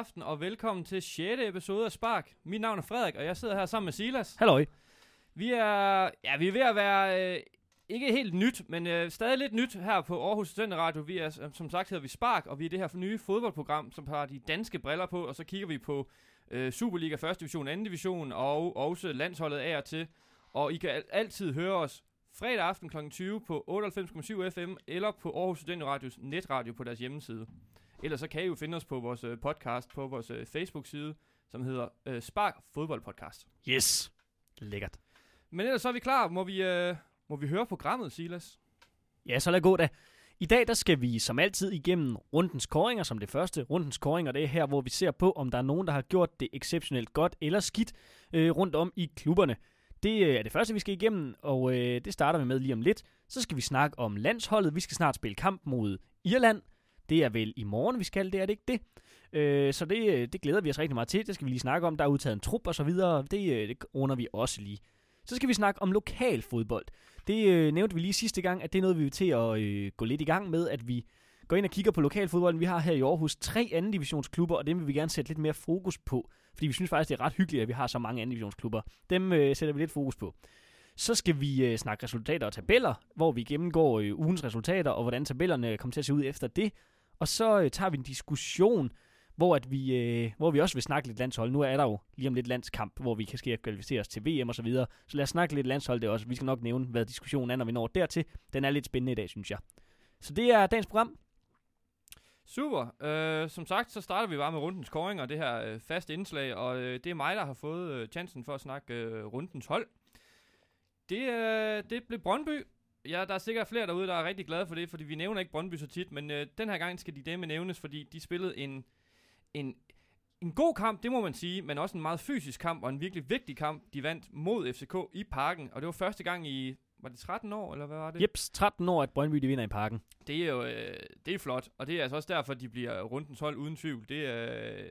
aften, og velkommen til 6. episode af Spark. Mit navn er Frederik, og jeg sidder her sammen med Silas. Halløj. Vi er, ja, vi er ved at være, øh, ikke helt nyt, men øh, stadig lidt nyt her på Aarhus Studenter Radio. Vi er, som sagt hedder vi Spark, og vi er det her nye fodboldprogram, som har de danske briller på, og så kigger vi på øh, Superliga 1. division, 2. division, og også landsholdet af og til. Og I kan al- altid høre os fredag aften kl. 20 på 98,7 FM, eller på Aarhus Studenter Radios netradio på deres hjemmeside. Ellers så kan I jo finde os på vores øh, podcast på vores øh, Facebook-side, som hedder øh, Spark Fodbold Podcast. Yes. Lækkert. Men ellers så er vi klar. Må vi, øh, må vi høre programmet, Silas? Ja, så lad gå da. I dag der skal vi som altid igennem rundens koringer som det første. Rundens koringer, det er her, hvor vi ser på, om der er nogen, der har gjort det exceptionelt godt eller skidt øh, rundt om i klubberne. Det øh, er det første, vi skal igennem, og øh, det starter vi med lige om lidt. Så skal vi snakke om landsholdet. Vi skal snart spille kamp mod Irland. Det er vel i morgen, vi skal, det er det ikke det? Øh, så det, øh, det glæder vi os rigtig meget til. Det skal vi lige snakke om. Der er udtaget en trup og så videre. Det, øh, det runder vi også lige. Så skal vi snakke om lokal fodbold. Det øh, nævnte vi lige sidste gang, at det er noget, vi vil til at øh, gå lidt i gang med, at vi går ind og kigger på lokalfodbolden. Vi har her i Aarhus tre anden divisionsklubber, og dem vil vi gerne sætte lidt mere fokus på, fordi vi synes faktisk, det er ret hyggeligt, at vi har så mange anden divisionsklubber. Dem øh, sætter vi lidt fokus på. Så skal vi øh, snakke resultater og tabeller, hvor vi gennemgår øh, ugens resultater, og hvordan tabellerne kommer til at se ud efter det. Og så øh, tager vi en diskussion, hvor, at vi, øh, hvor vi også vil snakke lidt landshold. Nu er der jo lige om lidt landskamp, hvor vi kan ske at kvalificere os til VM og så videre. Så lad os snakke lidt landshold det også. Vi skal nok nævne, hvad diskussionen er, når vi når dertil. Den er lidt spændende i dag, synes jeg. Så det er dagens program. Super. Uh, som sagt, så starter vi bare med rundens koringer, det her øh, uh, faste indslag, og uh, det er mig, der har fået uh, chancen for at snakke uh, rundens hold. Det, uh, det blev Brøndby. Ja, der er sikkert flere derude, der er rigtig glade for det, fordi vi nævner ikke Brøndby så tit, men øh, den her gang skal de demme nævnes, fordi de spillede en, en, en god kamp, det må man sige, men også en meget fysisk kamp, og en virkelig vigtig kamp. De vandt mod FCK i parken, og det var første gang i, var det 13 år, eller hvad var det? Jeps, 13 år, at Brøndby de vinder i parken. Det er jo øh, det er flot, og det er altså også derfor, de bliver rundens hold uden tvivl. Det er,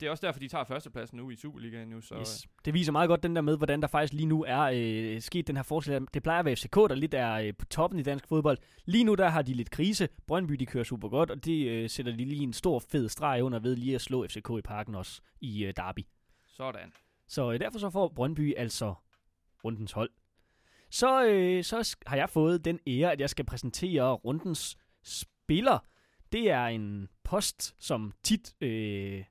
det er også derfor, de tager førstepladsen nu i Superligaen nu. Så, Yes. Det viser meget godt den der med, hvordan der faktisk lige nu er øh, sket den her forskel. Det plejer at være FCK, der lidt er øh, på toppen i dansk fodbold. Lige nu der har de lidt krise. Brøndby de kører super godt, og det øh, sætter de lige en stor fed streg under ved lige at slå FCK i parken også i øh, Derby. Sådan. Så øh, derfor så får Brøndby altså rundens hold. Så, øh, så har jeg fået den ære, at jeg skal præsentere rundens spiller. Det er en post, som tit øh,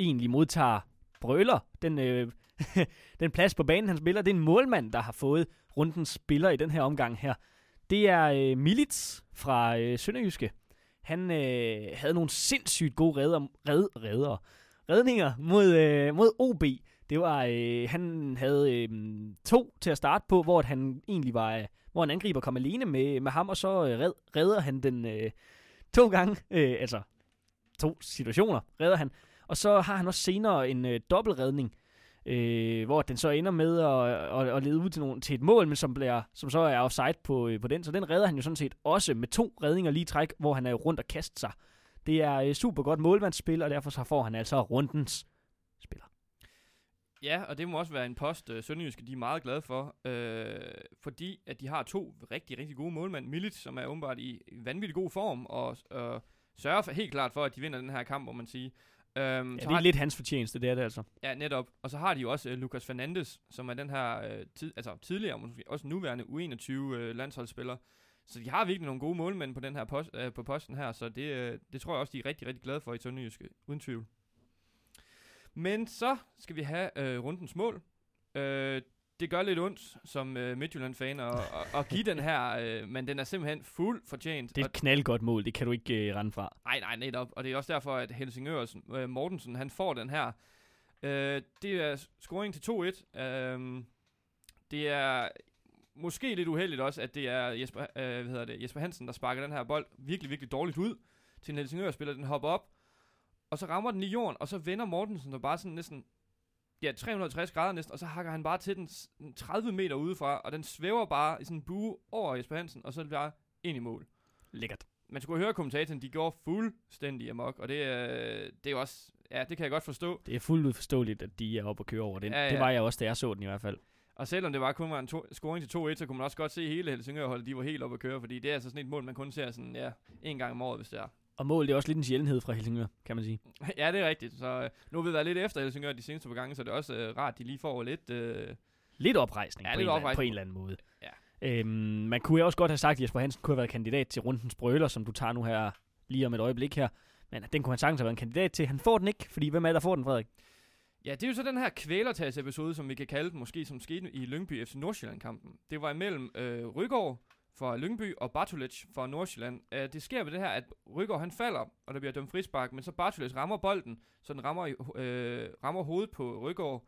egentlig modtager brøler. Den, øh, den plads på banen, han spiller, det er en målmand, der har fået rundens spiller i den her omgang her. Det er øh, Milits fra øh, Sønderjyske. Han øh, havde nogle sindssygt gode redder, red, redder, redninger mod, øh, mod OB. Det var, øh, han havde øh, to til at starte på, hvor at han egentlig var, øh, hvor en angriber kom alene med, med ham, og så øh, red, redder han den øh, to gange, øh, altså to situationer redder han. Og så har han også senere en øh, dobbeltredning, øh, hvor den så ender med at, at, at lede ud til, nogen, til et mål, men som, bliver, som så er offside på, øh, på den. Så den redder han jo sådan set også med to redninger lige træk, hvor han er rundt og kaster sig. Det er øh, super godt målmandsspil, og derfor så får han altså rundens spiller. Ja, og det må også være en post, øh, Sønderjyske de er meget glade for, øh, fordi at de har to rigtig, rigtig gode målmænd. Millit, som er åbenbart i i vanvittig god form, og øh, sørger for, helt klart for, at de vinder den her kamp, må man sige. Øhm, Ja, så det er lidt hans fortjeneste, det er det altså. Ja, netop. Og så har de jo også uh, Lucas Fernandes, som er den her uh, tid, altså tidligere, måske også nuværende U21 uh, landsholdsspiller. Så de har virkelig nogle gode målmænd på den her post, uh, på posten her, så det, uh, det tror jeg også, de er rigtig, rigtig glade for i Sønderjyske, uden tvivl. Men så skal vi have uh, rundens mål. Uh, det gør lidt ondt som uh, Midtjylland-fan at, at, give den her, uh, men den er simpelthen fuld fortjent. Det er et knaldgodt mål, det kan du ikke øh, rende fra. Nej, nej, netop. Og det er også derfor, at Helsingørs øh, Mortensen, han får den her. Øh, det er scoring til 2-1. Øh, det er måske lidt uheldigt også, at det er Jesper, øh, hvad hedder det, Jesper Hansen, der sparker den her bold virkelig, virkelig dårligt ud til en Helsingør-spiller. Den hopper op, og så rammer den i jorden, og så vender Mortensen der bare sådan næsten ja, 360 grader næsten, og så hakker han bare til den s- 30 meter udefra, og den svæver bare i sådan en bue over Jesper Hansen, og så bare ind i mål Lækkert. man skulle høre kommentatoren, de går fuldstændig amok, og det, øh, det er jo også, ja, det kan jeg godt forstå. Det er fuldt ud forståeligt, at de er oppe og køre over den. Ja, Ja, ja. ja. Det var jeg også, da jeg så den i hvert fald. Og selvom det var kun var en to, scoring til 2-1, så kunne man også godt se hele Helsingør-holdet, de var helt oppe at køre, fordi det er altså sådan et mål, man kun ser sådan, ja, en gang om året, hvis det er. Og mål, det er også lidt en sjældenhed fra Helsingør, kan man sige. ja, det er rigtigt. Så øh, nu har vi været lidt efter Helsingør de seneste par gange, så det er også øh, rart, at de lige får lidt... Øh, Lidt oprejsning, Ja, på, lidt en oprejsning. på en eller anden måde. Ja. Øhm, man kunne også godt have sagt, at Jesper Hansen kunne have været kandidat til rundens brøler, som du tager nu her lige om et øjeblik her. Men den kunne han sagtens have været en kandidat til. Han får den ikke, fordi hvem er der får den, Frederik? Ja, det er jo så den her kvælertags-episode, som vi kan kalde den, måske som skete i Lyngby FC Nordsjælland-kampen. Det var imellem øh, Rygaard for Lyngby og Bartolic for Nordsjælland. Uh, det sker ved det her, at Rygaard han falder, og der bliver dømt frispark, men så Bartolic rammer bolden, så den rammer, i- øh, rammer hovedet på Rygaard.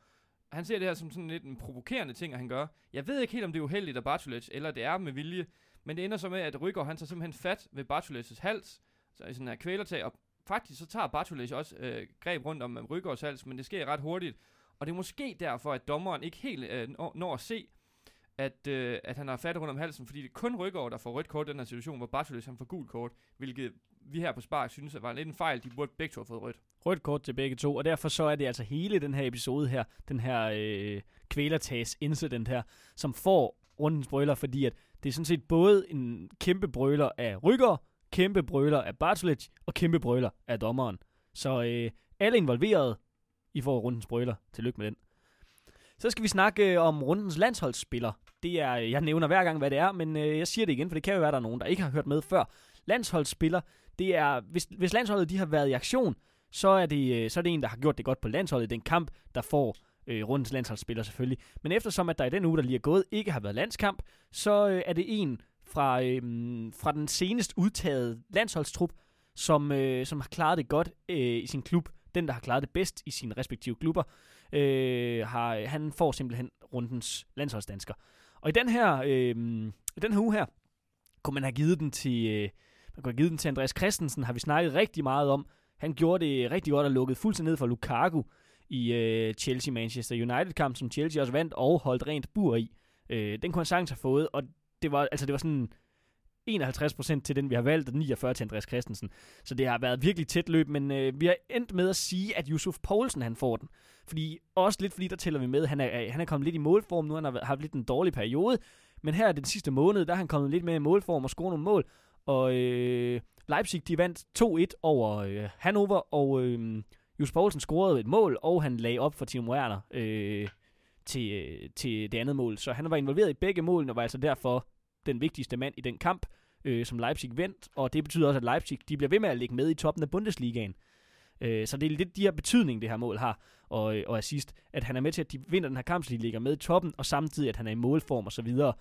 Han ser det her som sådan lidt en provokerende ting, at han gør. Jeg ved ikke helt, om det er uheldigt af Bartolic, eller det er med vilje, men det ender så med, at Rygaard han tager simpelthen fat ved Bartolic's hals, så i sådan her kvælertag, og faktisk så tager Bartolic også øh, greb rundt om øh, Rygaards hals, men det sker ret hurtigt. Og det er måske derfor, at dommeren ikke helt øh, når at se, at, øh, at han har fat rundt om halsen, fordi det kun Rygaard, der får rødt kort i den her situation, hvor Bartolec han får gult kort, hvilket vi her på Spark synes at var lidt en fejl. De burde begge to have fået rødt. Rødt kort til begge to, og derfor så er det altså hele den her episode her, den her øh, kvælertags incident her, som får rundens brøler, fordi at det er sådan set både en kæmpe brøler af Rykker, kæmpe brøler af Bartolec og kæmpe brøler af dommeren. Så øh, alle involverede, I får rundens brøler. Tillykke med den. Så skal vi snakke øh, om rundens landsholdsspiller. Det er, øh, jeg nævner hver gang, hvad det er, men øh, jeg siger det igen, for det kan jo være, der er nogen, der ikke har hørt med før. Landsholdsspiller, det er, hvis, hvis landsholdet de har været i aktion, så er, det, så er det en, der har gjort det godt på landsholdet. i den kamp, der får øh, rundens landsholdsspiller selvfølgelig. Men eftersom at der i den uge, der lige er gået, ikke har været landskamp, så øh, er det en fra, øh, fra den senest udtaget landsholdstrup, som, øh, som har klaret det godt øh, i sin klub. Den, der har klaret det bedst i sine respektive klubber, øh, har, han får simpelthen rundens landsholdsdansker. Og i den her, øh, den her uge her, kunne man have givet den til, øh, man kunne have givet den til Andreas Christensen, har vi snakket rigtig meget om. Han gjorde det rigtig godt og lukkede fuldstændig ned for Lukaku i øh, Chelsea-Manchester United-kamp, som Chelsea også vandt og holdt rent bur i. Øh, den kunne han sagtens have fået, og det var, altså det var sådan 51% til den, vi har valgt, og 49% til Andreas Christensen. Så det har været virkelig tæt løb, men øh, vi har endt med at sige, at Yusuf Poulsen han får den. Fordi, også lidt fordi, der tæller vi med, han er, øh, han er kommet lidt i målform nu, han har haft lidt en dårlig periode, men her er den sidste måned, der er han kommet lidt mere i målform og scoret nogle mål, og øh, Leipzig, de vandt 2-1 over øh, Hannover, og øh, Yusuf Poulsen scorede et mål, og han lagde op for Timo Werner øh, til, øh, til det andet mål. Så han var involveret i begge målene, og var altså derfor den vigtigste mand i den kamp, øh, som Leipzig vandt, og det betyder også, at Leipzig de bliver ved med at ligge med i toppen af Bundesligaen. Øh, så det er lidt de her betydning, det her mål har, og, øh, og assist, at han er med til, at de vinder den her kamp, så de ligger med i toppen, og samtidig, at han er i målform og så videre.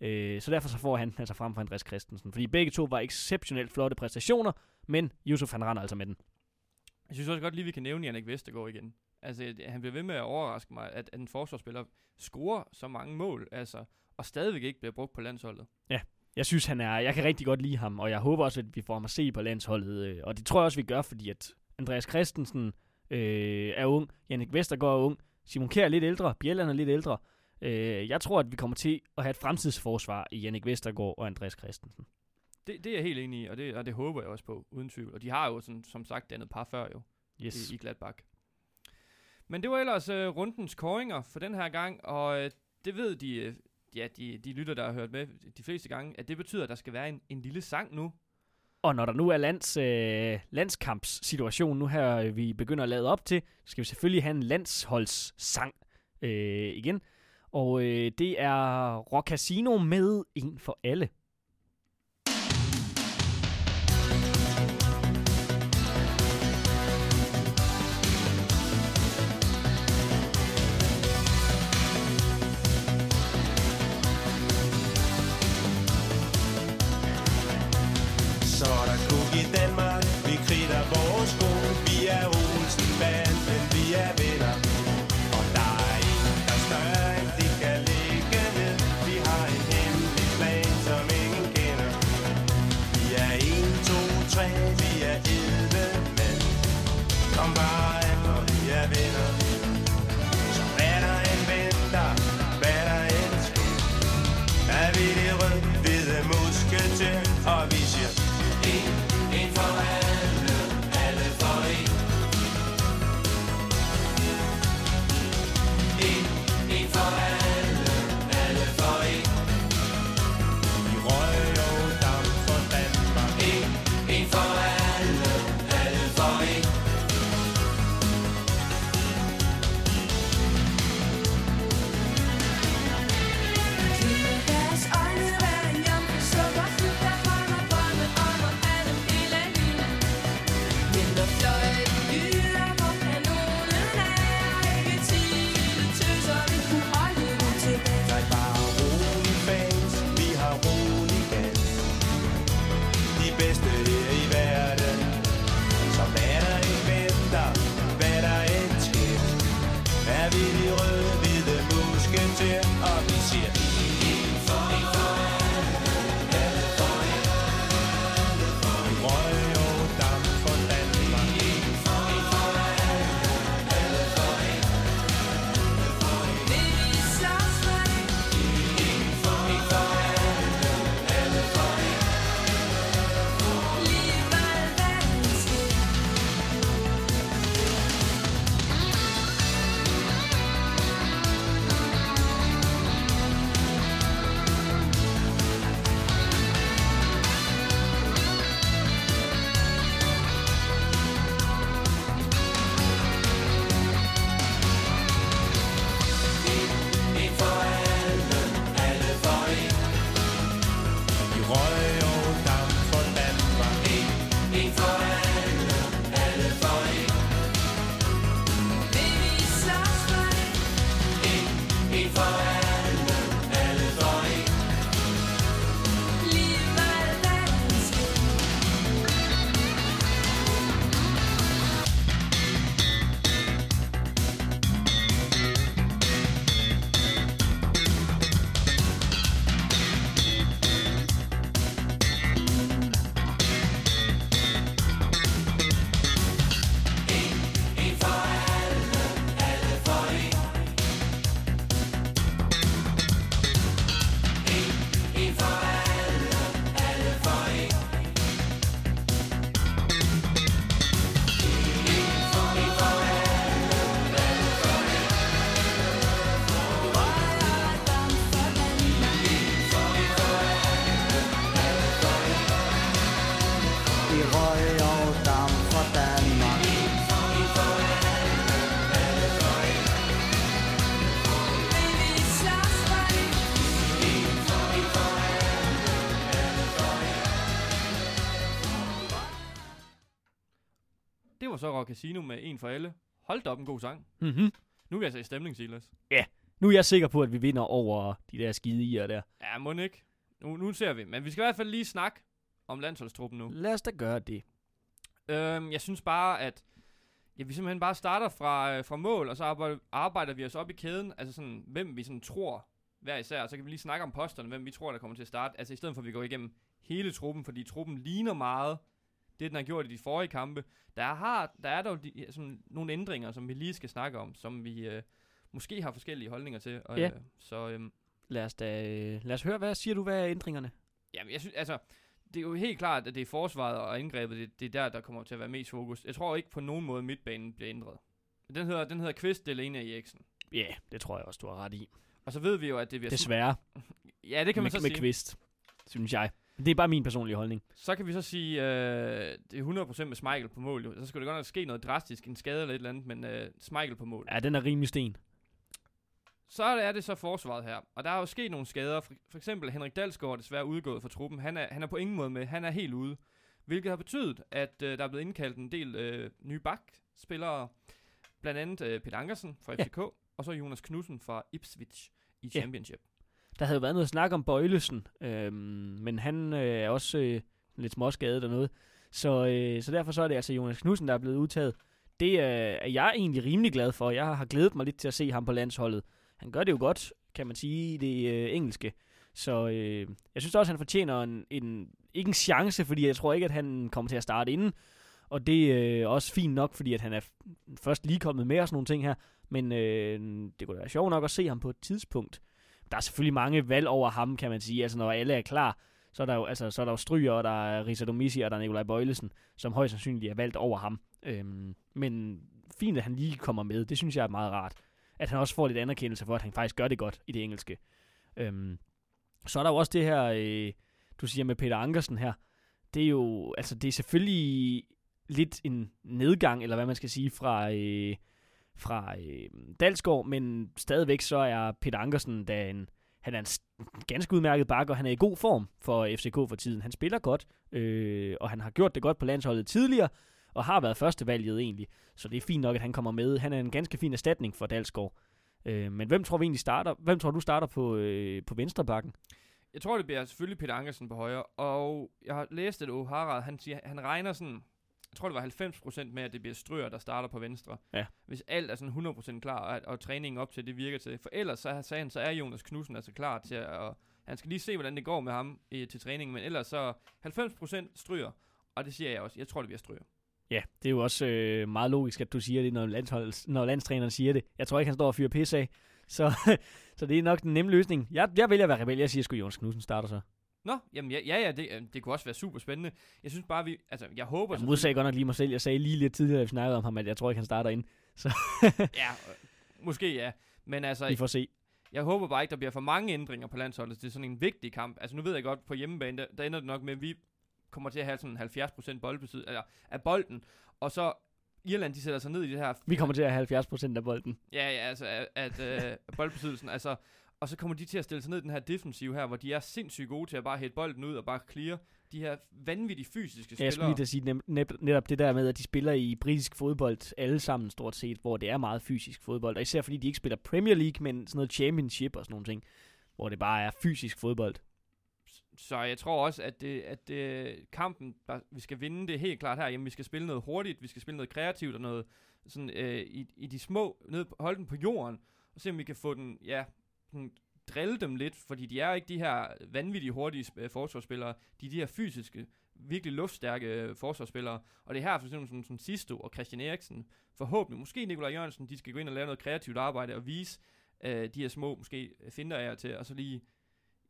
Øh, så derfor så får han altså frem for Andreas Christensen, fordi begge to var exceptionelt flotte præstationer, men Yusuf han render altså med den. Jeg synes også godt lige, vi kan nævne Jannik Vestergaard igen. Altså, han bliver ved med at overraske mig, at, at en forsvarsspiller scorer så mange mål, altså, og stadigvæk ikke bliver brugt på landsholdet. Jeg synes, han er, jeg kan rigtig godt lide ham, og jeg håber også, at vi får ham at se på landsholdet. øh, Og det tror jeg også, vi gør, fordi at Andreas Christensen øh, er ung, Jannik Vestergaard er ung, Simon Kjær er lidt ældre, Bjelland er lidt ældre. Øh, jeg tror, at vi kommer til at have et fremtidsforsvar i Jannik Vestergaard og Andreas Christensen. Det, det er jeg helt enig i, og det, og det håber jeg også på, uden tvivl. Og de har jo, som, som sagt, dannet par før jo, Yes. i, i Gladbach. Men det var ellers øh, rundens koringer for den her gang, og øh, det ved de, øh, ja, de, de lytter, der har hørt med de fleste gange, at det betyder, at der skal være en, en lille sang nu. Og når der nu er lands, øh, landskampssituation nu her, øh, vi begynder at lade op til, så skal vi selvfølgelig have en landsholdssang øh, igen. Og øh, det er Rock Casino med En for alle. er vi de røde hvide musketer, og vi siger Rock Casino med en for alle. Hold da op en god sang. Mm-hmm. Nu er vi altså i stemning, Silas. Nu er jeg sikker på, at vi vinder over de der skide ier der. Ja, må ikke. Nu, nu ser vi. Men vi skal i hvert fald lige snakke om landsholdstruppen nu. Lad os da gøre det. Øhm, jeg synes bare, at ja, vi simpelthen bare starter fra, øh, fra mål, og så arbejder, arbejder vi os op i kæden. Altså sådan, hvem vi sådan tror hver især. Og så kan vi lige snakke om posterne, hvem vi tror, der kommer til at starte. Altså i stedet for, at vi går igennem hele truppen, fordi truppen ligner meget det, den har gjort i de forrige kampe. Der, har, der er dog de, sådan nogle ændringer, som vi lige skal snakke om, som vi øh, måske har forskellige holdninger til. Og, Ja. øh, så øhm, Lad os, da, øh, lad os høre, hvad siger du, hvad er ændringerne? Jamen, jeg synes, altså, det er jo helt klart, at det er forsvaret og angrebet, det, det er der, der kommer til at være mest fokus. Jeg tror ikke på nogen måde, midtbanen bliver ændret. Den hedder, den hedder Kvist, Delene og Eriksen. Ja, yeah, det tror jeg også, du har ret i. Og så ved vi jo, at det bliver... Desværre, Ja, det kan man med, så med sige. kvist, synes jeg. Det er bare min personlige holdning. Så kan vi så sige, øh, det er 100% med Smeichel på mål. Jo. Så skulle det godt nok ske noget drastisk, en skade eller et eller andet, men øh, Smeichel på mål. Ja, den er rimelig sten. Så er det så forsvaret her. Og der er jo sket nogle skader. For, for eksempel Henrik Dalsgaard er desværre udgået fra truppen. Han er, han er på ingen måde med. Han er helt ude. Hvilket har betydet, at øh, der er blevet indkaldt en del øh, nye bakspillere. Blandt andet øh, Peter Ankersen fra Ja. FCK. Og så Jonas Knudsen fra Ipswich i Ja. Der havde jo været noget snak om Bøjlesen, øh, men han øh, er også øh, lidt småskadet og noget. Så, øh, så derfor så er det altså Jonas Knudsen, der er blevet udtaget. Det øh, er jeg egentlig rimelig glad for. Jeg har glædet mig lidt til at se ham på landsholdet. Han gør det jo godt, kan man sige, i det øh, engelske. Så øh, jeg synes også, han fortjener en, en, ikke en chance, fordi jeg tror ikke, at han kommer til at starte inden. Og det øh, er øh, også fint nok, fordi at han er først lige kommet med og sådan nogle ting her. Men øh, det kunne da være sjovt nok at se ham på et tidspunkt. Der er selvfølgelig mange valg over ham, kan man sige. Altså, når alle er klar, så er der jo, altså, så er der jo Stryger, og der er Richard Domisi, og der er Nikolaj Bøjlesen, som højst sandsynligt er valgt over ham. Øhm, men fint, at han lige kommer med. Det synes jeg er meget rart. At han også får lidt anerkendelse for, at han faktisk gør det godt i det engelske. Øhm, så er der jo også det her, øh, du siger med Peter Ankersen her. Det er jo, altså det er selvfølgelig lidt en nedgang, eller hvad man skal sige, fra, øh, fra øh, Dalsgaard, men stadigvæk så er Peter Ankersen da en, han er en ganske udmærket bakke, og han er i god form for FCK for tiden. Han spiller godt, øh, og han har gjort det godt på landsholdet tidligere, og har været førstevalget egentlig. Så det er fint nok, at han kommer med. Han er en ganske fin erstatning for Dalsgaard. Øh, men hvem tror vi egentlig starter? Hvem tror du starter på, øh, på venstre bakken? Jeg tror, det bliver selvfølgelig Peter Ankersen på højre. Og jeg har læst, at O'Hara, han, siger, han regner sådan jeg tror det var 90% med, at det bliver Strøer, der starter på venstre. Ja. Hvis alt er sådan 100% klar, og, og træningen op til det virker til. For ellers, så sagde han, så er Jonas Knudsen altså klar til at, og han skal lige se, hvordan det går med ham øh, til træningen, men ellers så 90% Strøer, og det siger jeg også. Jeg tror, det bliver Strøer. Ja, det er jo også øh, meget logisk, at du siger det, når, landshold, når landstræneren siger det. Jeg tror ikke, han står og fyrer pis af. Så, så det er nok den nemme løsning. Jeg, jeg vælger at være rebel. Jeg siger sgu, Jonas Knudsen starter så. Nå, jamen ja, ja, ja det, øh, det kunne også være super spændende. Jeg synes bare, vi, altså jeg håber Jeg modsagde godt nok lige mig selv. Jeg sagde lige lidt tidligere, at vi snakkede om ham, at jeg tror ikke, han starter ind. Ja, øh, måske ja. Men altså, Vi får se. jeg håber bare ikke, der bliver for mange ændringer på landsholdet. Det er sådan en vigtig kamp. Altså nu ved jeg godt, på hjemmebane, der, der ender det nok med, at vi kommer til at have sådan 70% boldbesid, eller af bolden. Og så Irland, de sætter sig ned i det her... Vi kommer til at have 70 procent af bolden. Ja, ja, altså at, at øh, boldbesiddelsen, altså... Og så kommer de til at stille sig ned i den her defensiv her, hvor de er sindssygt gode til at bare hætte bolden ud og bare clear de her vanvittigt fysiske Ja, jeg skulle spillere. lige at sige net, netop det der med, at de spiller i britisk fodbold alle sammen stort set, hvor det er meget fysisk fodbold. Og især fordi de ikke spiller Premier League, men sådan noget championship og sådan nogle ting, hvor det bare er fysisk fodbold. Så jeg tror også, at, det, at det, kampen, der, vi skal vinde det helt klart her. Jamen, vi skal spille noget hurtigt, vi skal spille noget kreativt og noget sådan, øh, i, i de små, ned, holde den på jorden, og se om vi kan få den, ja, sådan, drille dem lidt, fordi de er ikke de her vanvittige hurtige øh, forsvarsspillere, de er de her fysiske, virkelig luftstærke øh, forsvarsspillere, og det er her for eksempel som, som Sisto og Christian Eriksen, forhåbentlig, måske Nikolaj Jørgensen, de skal gå ind og lave noget kreativt arbejde og vise øh, de her små, måske øh, finder jeg til, og så lige,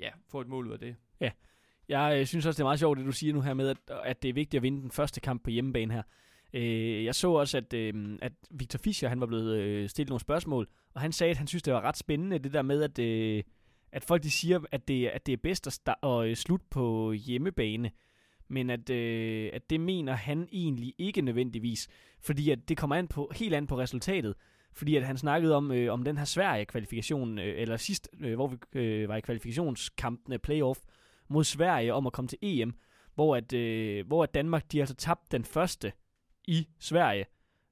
ja, få et mål ud af det. Ja, Jeg øh, synes også, det er meget sjovt, det du siger nu her med, at, at det er vigtigt at vinde den første kamp på hjemmebane her. Øh, jeg så også, at, øh, at Victor Fischer han var blevet øh, stillet nogle spørgsmål, og han sagde, at han synes, det var ret spændende, det der med, at, øh, at folk de siger, at det, at det er bedst at, sta- at øh, slutte på hjemmebane, men at, øh, at det mener han egentlig ikke nødvendigvis, fordi at det kommer an på, helt an på resultatet. Fordi at han snakkede om, øh, om den her Sverige-kvalifikation, øh, eller sidst, øh, hvor vi øh, var i kvalifikationskampene playoff, mod Sverige om at komme til EM, hvor at, øh, hvor at Danmark de altså tabte den første i Sverige,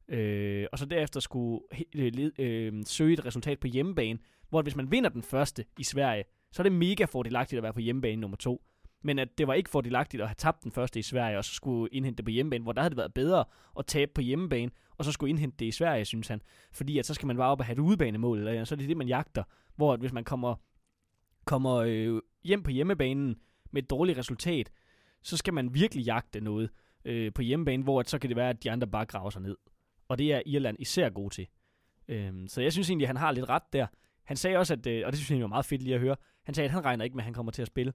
øh, og så derefter skulle he- øh, led, øh, søge et resultat på hjemmebane, hvor at hvis man vinder den første i Sverige, så er det mega fordelagtigt at være på hjemmebane nummer to. Men at det var ikke fordelagtigt at have tabt den første i Sverige, og så skulle indhente det på hjemmebane, hvor der havde det været bedre at tabe på hjemmebane, og så skulle indhente det i Sverige, synes han. Fordi at så skal man bare op og have et udebanemål, eller så er det det, man jagter. Hvor at hvis man kommer, kommer øh, hjem på hjemmebanen med et dårligt resultat, så skal man virkelig jagte noget øh, på hjemmebane, hvor at så kan det være, at de andre bare graver sig ned. Og det er Irland især god til. Øhm, så jeg synes egentlig, at han har lidt ret der. Han sagde også, at, øh, og det synes jeg var meget fedt lige at høre, han sagde, at han regner ikke med, at han kommer til at spille.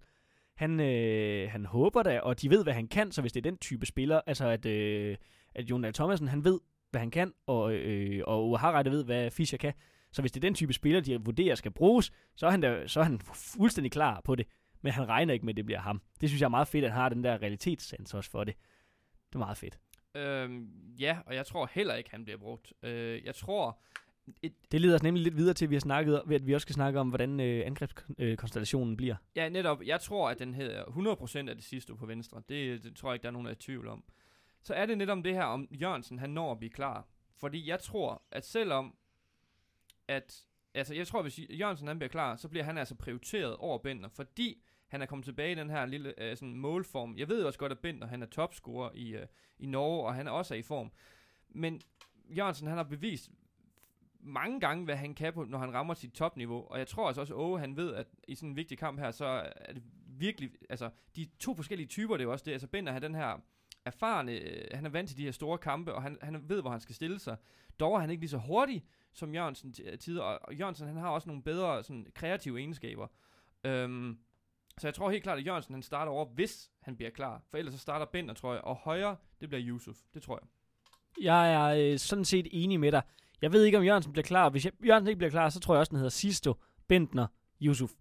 Han, øh, han håber da, og de ved, hvad han kan, så hvis det er den type spiller, altså at, øh, at Jonathan Thomasen, han ved, hvad han kan, og, øh, og Uwe ved, hvad Fischer kan. Så hvis det er den type spiller, de vurderer skal bruges, så er han, da, så er han fuldstændig klar på det. Men han regner ikke med, at det bliver ham. Det synes jeg er meget fedt, at han har den der realitetssans også for det. Det er meget fedt. Øhm, ja, og jeg tror heller ikke, han bliver brugt. Øh, jeg tror, et, Det leder os nemlig lidt videre til, at vi har snakket ved at vi også skal snakke om, hvordan øh, angrebskonstellationen bliver. ja, netop, jeg tror, at den hedder 100% af det sidste på venstre. Det, det tror jeg ikke, der er nogen, der er i tvivl om. Så er det netop det her, om Jørgensen, han når at blive klar. Fordi jeg tror, at selvom, at, altså jeg tror, hvis Jørgensen han bliver klar, så bliver han altså prioriteret over Bender, fordi han er kommet tilbage i den her lille øh, sådan målform. Jeg ved også godt, at Binder han er topscorer i, øh, i Norge, og han er også i form. Men Jørgensen, han har bevist mange gange, hvad han kan på, når han rammer sit topniveau. Og jeg tror altså også, Åge, han ved, at i sådan en vigtig kamp her, så er det virkelig, altså, de to forskellige typer, det er jo også det. Altså, Binder har den her erfarne, øh, han er vant til de her store kampe, og han, han ved, hvor han skal stille sig. Dog er han ikke lige så hurtig som Jørgensen til tider, og, og Jørgensen, han har også nogle bedre sådan, kreative egenskaber. Øhm, så jeg tror helt klart, at Jørgensen han starter over, hvis han bliver klar. For ellers så starter Bender, tror jeg. Og højre, det bliver Yusuf. Det tror jeg. Jeg er øh, sådan set enig med dig. Jeg ved ikke, om Jørgensen bliver klar. Hvis jeg, Jørgensen ikke bliver klar, så tror jeg også, den hedder Sisto, Bentner, Yusuf.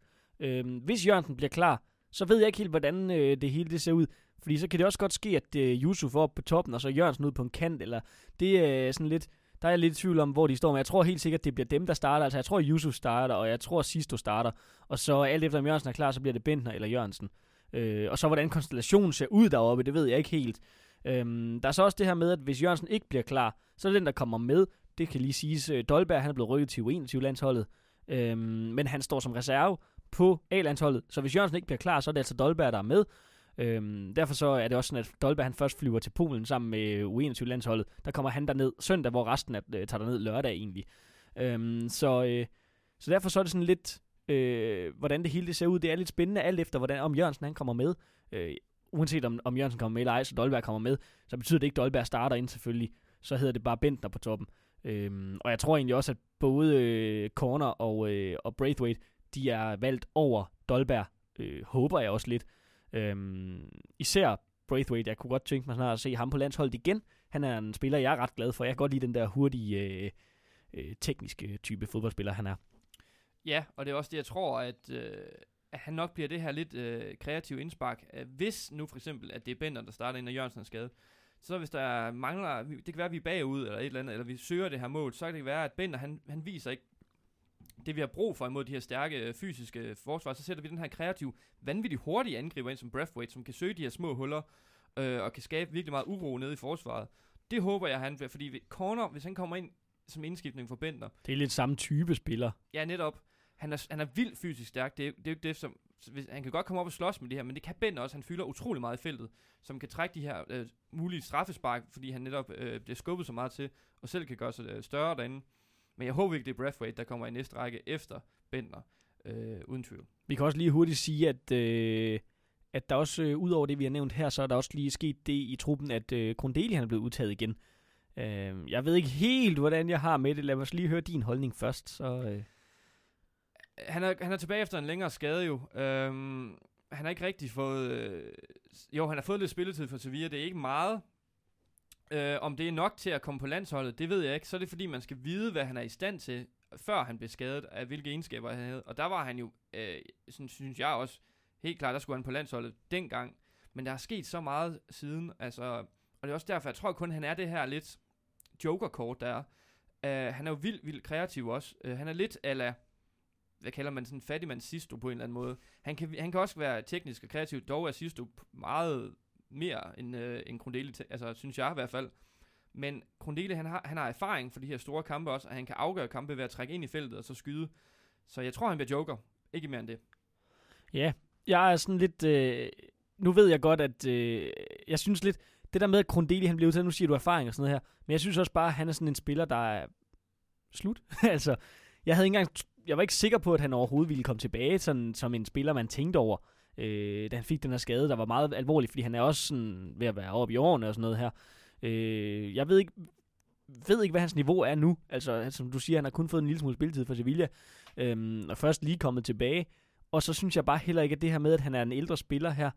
Øhm, hvis Jørgensen bliver klar, så ved jeg ikke helt, hvordan øh, det hele det ser ud. Fordi så kan det også godt ske, at øh, Yusuf er oppe på toppen, og så Jørgensen ud på en kant. Eller det er øh, sådan lidt... Der er jeg lidt i tvivl om, hvor de står, men jeg tror helt sikkert, det bliver dem, der starter. Altså, jeg tror, Yusuf starter, og jeg tror, Sisto starter. Og så alt efter, om Jørgensen er klar, så bliver det Bentner eller Jørgensen. Øh, og så hvordan konstellationen ser ud deroppe, det ved jeg ikke helt. Øhm, der er så også det her med, at hvis Jørgensen ikke bliver klar, så er det den, der kommer med. Det kan lige siges, øh, Dolberg han er blevet rykket til U21-landsholdet, øhm, men han står som reserve på A-landsholdet. Så hvis Jørgensen ikke bliver klar, så er det altså Dolberg, der er med. Øhm, derfor så er det også sådan, at Dolberg han først flyver til Polen sammen med øh, U21-landsholdet. Der kommer han derned søndag, hvor resten er, øh, tager derned lørdag egentlig. Øhm, så, øh, så derfor så er det sådan lidt, øh, hvordan det hele det ser ud. Det er lidt spændende, alt efter hvordan, om Jørgensen han kommer med. Øh, uanset om, om Jørgensen kommer med eller ej, så Dolberg kommer med, så betyder det ikke, at Dolberg starter ind selvfølgelig. Så hedder det bare Bentner på toppen. Øhm, og jeg tror egentlig også, at både øh, Corner og, øh, og Braithwaite, de er valgt over Dolberg. Øh, håber jeg også lidt. Øhm, især Braithwaite, jeg kunne godt tænke mig snart at se ham på landsholdet igen. Han er en spiller, jeg er ret glad for. Jeg kan godt lide den der hurtige, øh, øh, tekniske type fodboldspiller, han er. Ja, og det er også det, jeg tror, at, øh, at han nok bliver det her lidt øh, kreative indspark. Hvis nu for eksempel, at det er Bender, der starter ind, og Jørgensen er skadet, så hvis der mangler, det kan være, at vi er bagud, eller et eller andet, eller vi søger det her mål, så kan det være, at Bender, han, han viser ikke det, vi har brug for imod de her stærke øh, fysiske forsvar, så sætter vi den her kreative, vanvittigt hurtige angriber ind som Braithwaite, som kan søge de her små huller, øh, og kan skabe virkelig meget uro nede i forsvaret. Det håber jeg, han vil, fordi Corner, hvis han kommer ind som indskiftning for Bender, Det er lidt samme type spiller. Ja, netop. Han er, han er vildt fysisk stærk. Det er, det er jo det, som... Hvis, han kan godt komme op og slås med det her, men det kan Bender også. Han fylder utrolig meget i feltet, som kan trække de her øh, mulige straffespark, fordi han netop øh, bliver skubbet så meget til, og selv kan gøre sig øh, større derinde. Men jeg håber ikke, det er Brathwaite, der kommer i næste række efter Bender, øh, uden tvivl. Vi kan også lige hurtigt sige, at, øh, at der også, øh, ud over det, vi har nævnt her, så er der også lige sket det i truppen, at øh, Grundeli han er blevet udtaget igen. Øh, jeg ved ikke helt, hvordan jeg har med det. Lad os lige høre din holdning først. Så, øh. Han er, han er tilbage efter en længere skade jo. Øhm, han har ikke rigtig fået... Øh, jo, han har fået lidt spilletid for Sevilla. Det er ikke meget. Øh, om det er nok til at komme på landsholdet, det ved jeg ikke. Så er det fordi, man skal vide, hvad han er i stand til, før han blev skadet, af hvilke egenskaber han havde. Og der var han jo, øh, sådan synes jeg også, helt klart, der skulle han på landsholdet dengang. Men der er sket så meget siden, altså... Og det er også derfor, jeg tror kun, han er det her lidt jokerkort, der er. Uh, han er jo vildt, vildt kreativ også. Uh, han er lidt ala hvad kalder man sådan en fattigmands Sisto på en eller anden måde. Han kan, han kan også være teknisk og kreativ, dog er Sisto meget mere end, øh, end Grundeli, altså synes jeg i hvert fald. Men Grundeli, han har, han har erfaring for de her store kampe også, og han kan afgøre kampe ved at trække ind i feltet og så skyde. Så jeg tror, han bliver joker. Ikke mere end det. Ja, jeg er sådan lidt... Øh, nu ved jeg godt, at... Øh, jeg synes lidt... Det der med, at Grundeli han bliver udtaget, nu siger du erfaring og sådan noget her. Men jeg synes også bare, at han er sådan en spiller, der er slut. altså, jeg havde ikke engang... Jeg var ikke sikker på, at han overhovedet ville komme tilbage sådan, som en spiller, man tænkte over, øh, da han fik den her skade, der var meget alvorlig, fordi han er også sådan ved at være oppe i årene og sådan noget her. Øh, jeg ved ikke, ved ikke, hvad hans niveau er nu. Altså, som du siger, han har kun fået en lille smule spilletid for Sevilla, øhm, og først lige kommet tilbage. Og så synes jeg bare heller ikke, at det her med, at han er en ældre spiller her,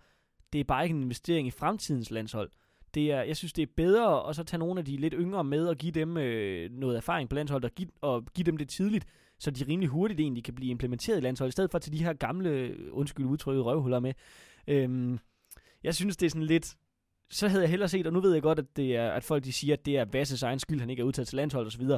det er bare ikke en investering i fremtidens landshold. Det er, jeg synes, det er bedre at så tage nogle af de lidt yngre med og give dem øh, noget erfaring på landsholdet og give, og give dem det tidligt, så de rimelig hurtigt egentlig kan blive implementeret i landsholdet, i stedet for til de her gamle, undskyld udtrykket, røvhuller med. Øhm, jeg synes, det er sådan lidt... Så havde jeg hellere set, og nu ved jeg godt, at, det er, at folk de siger, at det er Vasses egen skyld, han ikke er udtaget til landsholdet osv.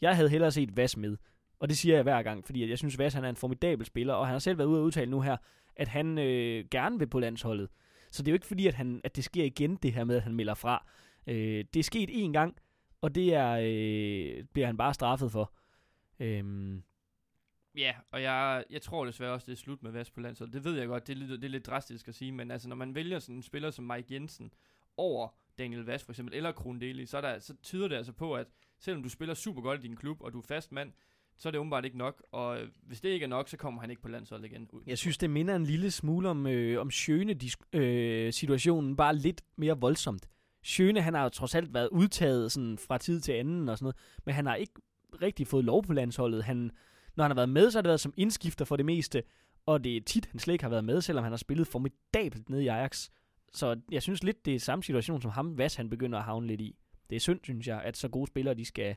Jeg havde hellere set Vas med. Og det siger jeg hver gang, fordi at jeg synes, Vas han er en formidabel spiller, og han har selv været ude at udtale nu her, at han øh, gerne vil på landsholdet. Så det er jo ikke fordi, at, han, at det sker igen, det her med, at han melder fra. Øh, det er sket én gang, og det er, øh, bliver han bare straffet for. Øhm, Ja, og jeg, jeg tror desværre også, det er slut med Vas på landsholdet. Det ved jeg godt, det er, lidt, det er lidt drastisk at sige, men altså, når man vælger sådan en spiller som Mike Jensen over Daniel Vas for eksempel, eller Krondeli, så, er der, så tyder det altså på, at selvom du spiller super godt i din klub, og du er fast mand, så er det åbenbart ikke nok, og hvis det ikke er nok, så kommer han ikke på landsholdet igen. Jeg synes, det minder en lille smule om, øh, om Schøne øh, situationen, bare lidt mere voldsomt. Schøne, han har jo trods alt været udtaget sådan fra tid til anden og sådan noget, men han har ikke rigtig fået lov på landsholdet. Han, når han har været med, så har det været som indskifter for det meste, og det er tit, han slet ikke har været med, selvom han har spillet formidabelt nede i Ajax. Så jeg synes lidt, det er samme situation som ham, Vas han begynder at havne lidt i. Det er synd, synes jeg, at så gode spillere, de skal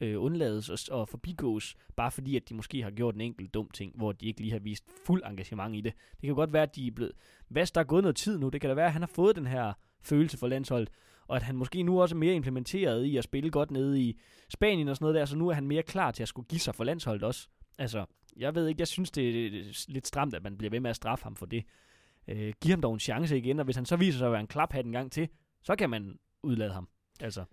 øh, undlades og, og forbigås, bare fordi, at de måske har gjort en enkelt dum ting, hvor de ikke lige har vist fuld engagement i det. Det kan godt være, at de er blevet... Vas, der er gået noget tid nu, det kan da være, at han har fået den her følelse for landsholdet, og at han måske nu også er mere implementeret i at spille godt nede i Spanien og sådan noget der, så nu er han mere klar til at skulle give sig for landsholdet også. Altså, jeg ved ikke, jeg synes, det er lidt stramt, at man bliver ved med at straffe ham for det. Øh, giv ham dog en chance igen, og hvis han så viser sig at være en klaphat en gang til, så kan man udlade ham. Altså,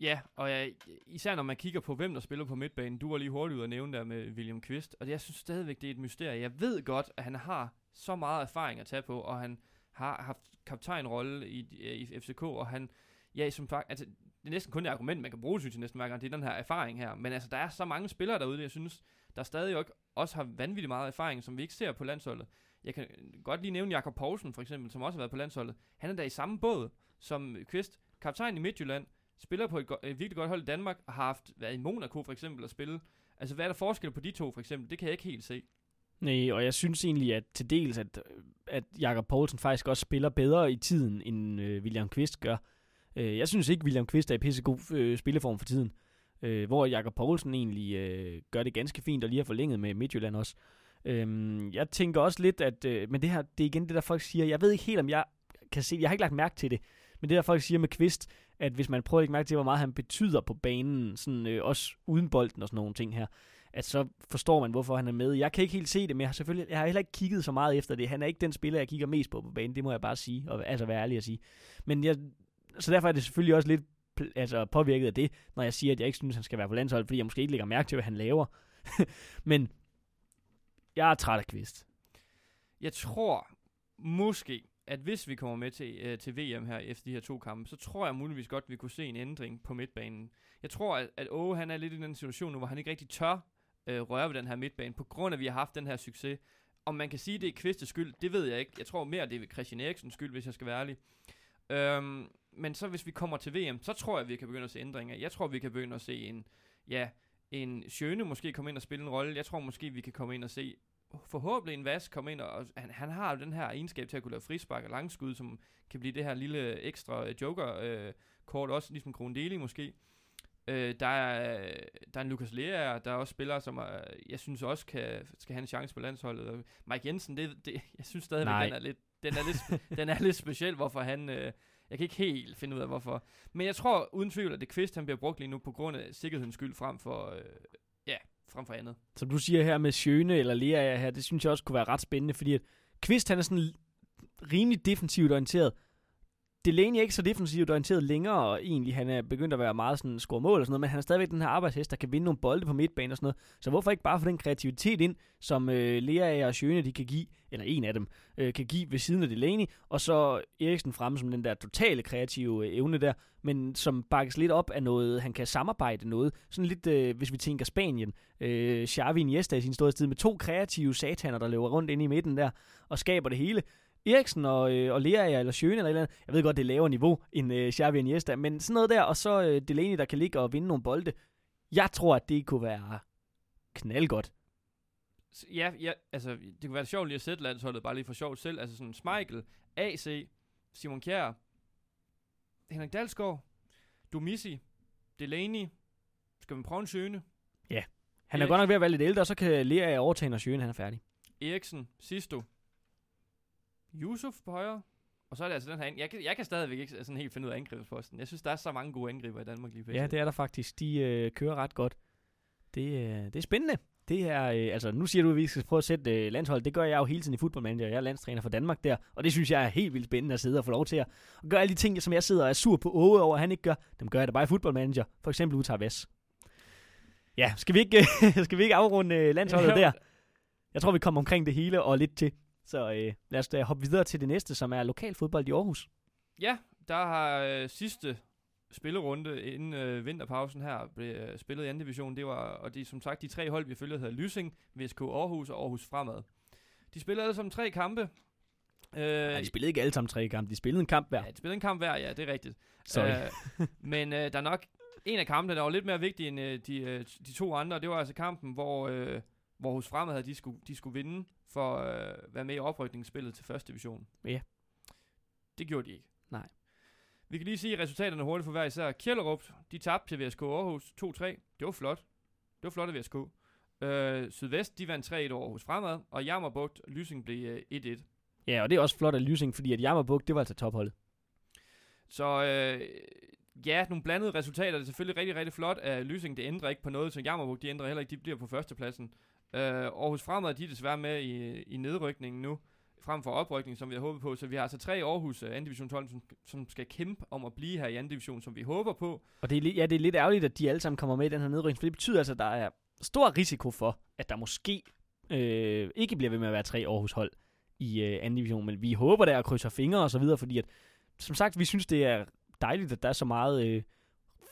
Ja, og jeg, især når man kigger på, hvem der spiller på midtbanen. Du var lige hurtigt ude at nævne der med William Kvist, og det, jeg synes stadigvæk, det er et mysterie. Jeg ved godt, at han har så meget erfaring at tage på, og han, har haft kaptajnrolle i, i FCK, og han, ja, som faktisk, altså, det er næsten kun et argument, man kan bruge, synes jeg næsten hver gang, det er den her erfaring her. Men altså, der er så mange spillere derude, jeg synes, der stadig også har vanvittigt meget erfaring, som vi ikke ser på landsholdet. Jeg kan godt lige nævne Jakob Poulsen, for eksempel, som også har været på landsholdet. Han er der i samme båd som Kvist, kaptajn i Midtjylland, spiller på et, go- et virkelig godt hold i Danmark, og har haft været i Monaco for eksempel at spille. Altså, hvad er der forskel på de to for eksempel? Det kan jeg ikke helt se. Nej, og jeg synes egentlig, at til dels, at, at Jakob Poulsen faktisk også spiller bedre i tiden, end øh, William Kvist gør. Øh, jeg synes ikke, William Kvist er i pissegod øh, spilleform for tiden. Øh, hvor Jakob Poulsen egentlig øh, gør det ganske fint, og lige har forlænget med Midtjylland også. Øh, jeg tænker også lidt, at... Øh, men det her, det er igen det, der folk siger. Jeg ved ikke helt, om jeg kan se... Jeg har ikke lagt mærke til det. Men det der folk siger med Kvist, at hvis man prøver at lægge mærke til, hvor meget han betyder på banen, sådan, øh, også uden bolden og sådan nogle ting her, at så forstår man, hvorfor han er med. Jeg kan ikke helt se det, men jeg har selvfølgelig jeg har heller ikke kigget så meget efter det. Han er ikke den spiller, jeg kigger mest på på banen, det må jeg bare sige, og altså være ærlig at sige. Men jeg, så derfor er det selvfølgelig også lidt altså påvirket af det, når jeg siger, at jeg ikke synes, han skal være på landsholdet, fordi jeg måske ikke lægger mærke til, hvad han laver. men jeg er træt af Kvist. Jeg tror måske, at hvis vi kommer med til, øh, til VM her efter de her to kampe, så tror jeg muligvis godt, at vi kunne se en ændring på midtbanen. Jeg tror, at, at Åge han er lidt i den situation nu, hvor han ikke rigtig tør øh, røre ved den her midtbane, på grund af, at vi har haft den her succes. Om man kan sige, at det er Kvistes skyld, det ved jeg ikke. Jeg tror mere, det er Christian Eriksens skyld, hvis jeg skal være ærlig. Øhm, men så hvis vi kommer til VM, så tror jeg, vi kan begynde at se ændringer. Jeg tror, vi kan begynde at se en, ja, en Schøne måske komme ind og spille en rolle. Jeg tror måske, vi kan komme ind og se forhåbentlig en Vas komme ind, og han, han har jo den her egenskab til at kunne lave frispark og langskud, som kan blive det her lille ekstra øh, joker-kort, også ligesom Krondeli måske. Øh, der, er, der er en Lukas Lea, der er også spillere, som er, jeg synes også kan, skal have en chance på landsholdet. Mike Jensen, det, det, jeg synes stadigvæk, Nej. den er lidt, den er lidt, den er lidt speciel, hvorfor han... Øh, jeg kan ikke helt finde ud af, hvorfor. Men jeg tror uden tvivl, at det Kvist, han bliver brugt lige nu på grund af sikkerhedens skyld frem for, øh, ja, frem for andet. Som du siger her med Sjøne eller Lea her, det synes jeg også kunne være ret spændende, fordi at Kvist han er sådan rimelig defensivt orienteret. Delaney er ikke så defensivt orienteret længere, og egentlig han er begyndt at være meget sådan score mål og sådan noget, men han er stadigvæk den her arbejdshest, der kan vinde nogle bolde på midtbanen og sådan noget. Så hvorfor ikke bare få den kreativitet ind, som øh, Lea og Sjøne de kan give, eller en af dem, øh, kan give ved siden af Delaney, og så Eriksen fremme som den der totale kreative øh, evne der, men som bakkes lidt op af noget, han kan samarbejde noget. Sådan lidt, øh, hvis vi tænker Spanien, øh, Xavi Iniesta i sin store tid, med to kreative sataner, der løber rundt inde i midten der, og skaber det hele. Eriksen og, øh, og Lea eller Schøne eller et eller andet. Jeg ved godt, det er lavere niveau end øh, Xavi og Iniesta, men sådan noget der, og så øh, Delaney, der kan ligge og vinde nogle bolde. Jeg tror, at det kunne være knaldgodt. Ja, ja, altså, det kunne være sjovt lige at sætte landsholdet, bare lige for sjovt selv. Altså sådan Schmeichel, AC, Simon Kjær, Henrik Dalsgaard, Domisi, Delaney, skal vi prøve en Sjøne, Han er Erik- godt nok ved at være lidt ældre, og så kan Lea overtage, når Schøne han er færdig. Eriksen, Sisto, Yusuf på højre, og så er det altså den her, jeg kan, jeg kan stadigvæk ikke sådan helt finde ud af angrebsposten. Jeg synes, der er så mange gode angriber i Danmark lige Ja, det er der faktisk. De øh, kører ret godt. Det, øh, det er spændende. Det er, øh, altså, nu siger du, at vi skal prøve at sætte øh, landshold. Det gør jeg jo hele tiden i fodboldmanager. Jeg er landstræner for Danmark der, og det synes jeg er helt vildt spændende at sidde og få lov til at gøre alle de ting, som jeg sidder og er sur på Åge over, at han ikke gør. Dem gør jeg da bare i fodboldmanager. For eksempel udtager Ves. Ja, skal vi ikke, skal vi ikke afrunde øh, landsholdet der? Jeg tror, vi kommer omkring det hele og lidt til. Så øh, lad os da hoppe videre til det næste, som er lokal fodbold i Aarhus. Ja, der har øh, sidste spillerunde inden øh, vinterpausen her blev øh, spillet i anden division. Det var, og de, som sagt, de tre hold, vi følger, hedder Lysing, VSK Aarhus og Aarhus Fremad. De spillede alle sammen tre kampe. Øh, Ja, de spillede ikke alle sammen tre kampe. De spillede en kamp hver. Ja, de spillede en kamp hver, ja, det er rigtigt. Sorry. Øh, men øh, der er nok en af kampene, der var lidt mere vigtig end øh, de, øh, de to andre. Det var altså kampen, hvor, øh, hvor hos Fremad havde de skulle, de skulle vinde for at øh, være med i oprykningsspillet til første division. Ja. Det gjorde de ikke. Nej. Vi kan lige sige resultaterne hurtigt for hver især. Kjellerup, de tabte til VSK Aarhus 2-3. Det var flot. Det var flot af VSK. Øh, Sydvest, de vandt 3-1 over hos Fremad, og Jammerbugt Lysing blev øh, 1-1. Ja, og det er også flot af Lysing, fordi at Jammerbuk, det var altså topholdet. Så øh, ja, nogle blandede resultater. Det er selvfølgelig rigtig, rigtig flot af Lysing. Det ændrer ikke på noget, så Jammerburg, de ændrer heller ikke. De bliver på førstepladsen. Øh, Aarhus Fremad, de er desværre med i, i nedrykningen nu, frem for oprykning, som vi har håbet på. Så vi har altså tre Aarhus øh, uh, 2. division 12, som, som skal kæmpe om at blive her i 2. division, som vi håber på. Og det er, ja, det er lidt ærgerligt, at de alle sammen kommer med i den her nedrykning, for det betyder altså, at der er stor risiko for, at der måske øh, ikke bliver ved med at være tre Aarhus hold i øh, division. Men vi håber der at krydse fingre og så videre, fordi at, som sagt, vi synes, det er dejligt, at der er så meget øh,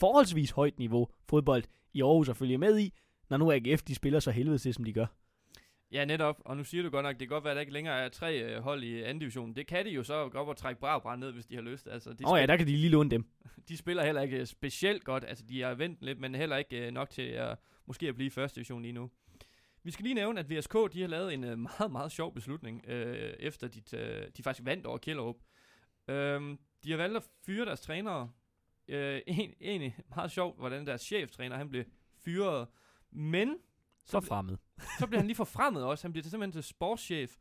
forholdsvis højt niveau fodbold i Aarhus at følge med i, når nu AGF de spiller så helvede til, som de gør. Ja, netop. Og nu siger du godt nok, det kan godt være, at der ikke længere er tre øh, hold i anden division. Det kan de jo så op og trække Brabrand ned, hvis de har lyst. Altså, de, Åh oh, ja, der kan de lige låne dem. de spiller heller ikke øh, specielt godt. Altså, de har ventet lidt, men heller ikke øh, nok til at måske at blive første division lige nu. Vi skal lige nævne, at VSK de har lavet en øh, meget, meget sjov beslutning, øh, efter de, øh, de faktisk vandt over Kjellerup. Øhm, de har valgt at fyre deres trænere. Øh, en, egentlig meget sjovt, hvordan deres cheftræner han blev fyret. Men For fremmed. så bliver han lige forfremmet også. Han bliver til simpelthen til sportschef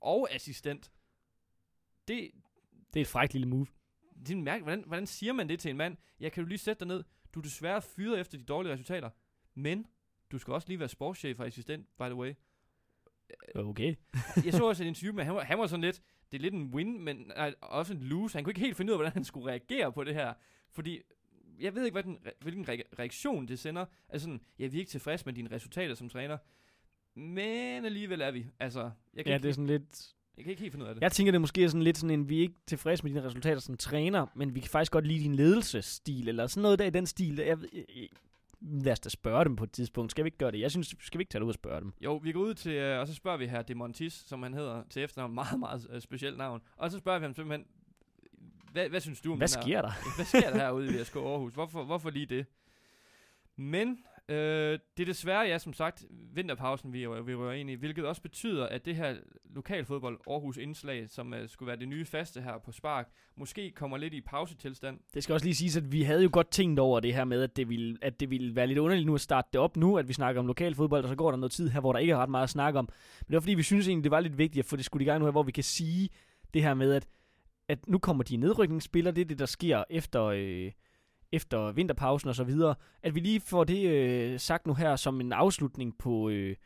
og assistent. Det, Det er et frækt lille move. det er mærke. Hvordan, hvordan siger man det til en mand? Jeg kan du lige sætte dig ned. Du er desværre fyret efter de dårlige resultater. Men du skal også lige være sportschef og assistent, by the way. Okay. Jeg så også et interview med, han var, han var sådan lidt, det er lidt en win, men nej, også en lose. Han kunne ikke helt finde ud af, hvordan han skulle reagere på det her. Fordi, jeg ved ikke, hvad den, hvilken re- reaktion det sender. Altså sådan, ja, vi er ikke tilfredse med dine resultater som træner. Men alligevel er vi. Altså, jeg kan, Ja, ikke, det er sådan lidt... jeg kan ikke helt finde ud af det. Jeg tænker, det måske er sådan lidt sådan en, vi er ikke tilfredse med dine resultater som træner, men vi kan faktisk godt lide din ledelsesstil, eller sådan noget der i den stil. Jeg, jeg, jeg, lad os da spørge dem på et tidspunkt. Skal vi ikke gøre det? Jeg synes, skal vi ikke tage det ud og spørge dem? Jo, vi går ud til, øh, og så spørger vi her Demontis, som han hedder til efternavn, meget, meget øh, specielt navn. Og så spørger vi ham simpelthen, hvad, hvad synes du om Hvad den her? sker der? Hvad sker der herude i VSK Aarhus? Hvorfor, hvorfor lige det? Men øh, det er desværre, ja, som sagt, vinterpausen, vi, vi rører ind i, hvilket også betyder, at det her lokalfodbold Aarhus indslag, som øh, skulle være det nye faste her på Spark, måske kommer lidt i pausetilstand. Det skal også lige siges, at vi havde jo godt tænkt over det her med, at det ville, at det ville være lidt underligt nu at starte det op nu, at vi snakker om lokal fodbold, og så går der noget tid her, hvor der ikke er ret meget at snakke om. Men det var fordi, vi synes egentlig, det var lidt vigtigt at få det skudt i gang nu her, hvor vi kan sige det her med, at, at nu kommer de nedrykningsspillere, det er det, der sker efter, øh, efter vinterpausen og så videre. At vi lige får det øh, sagt nu her som en afslutning på, øh,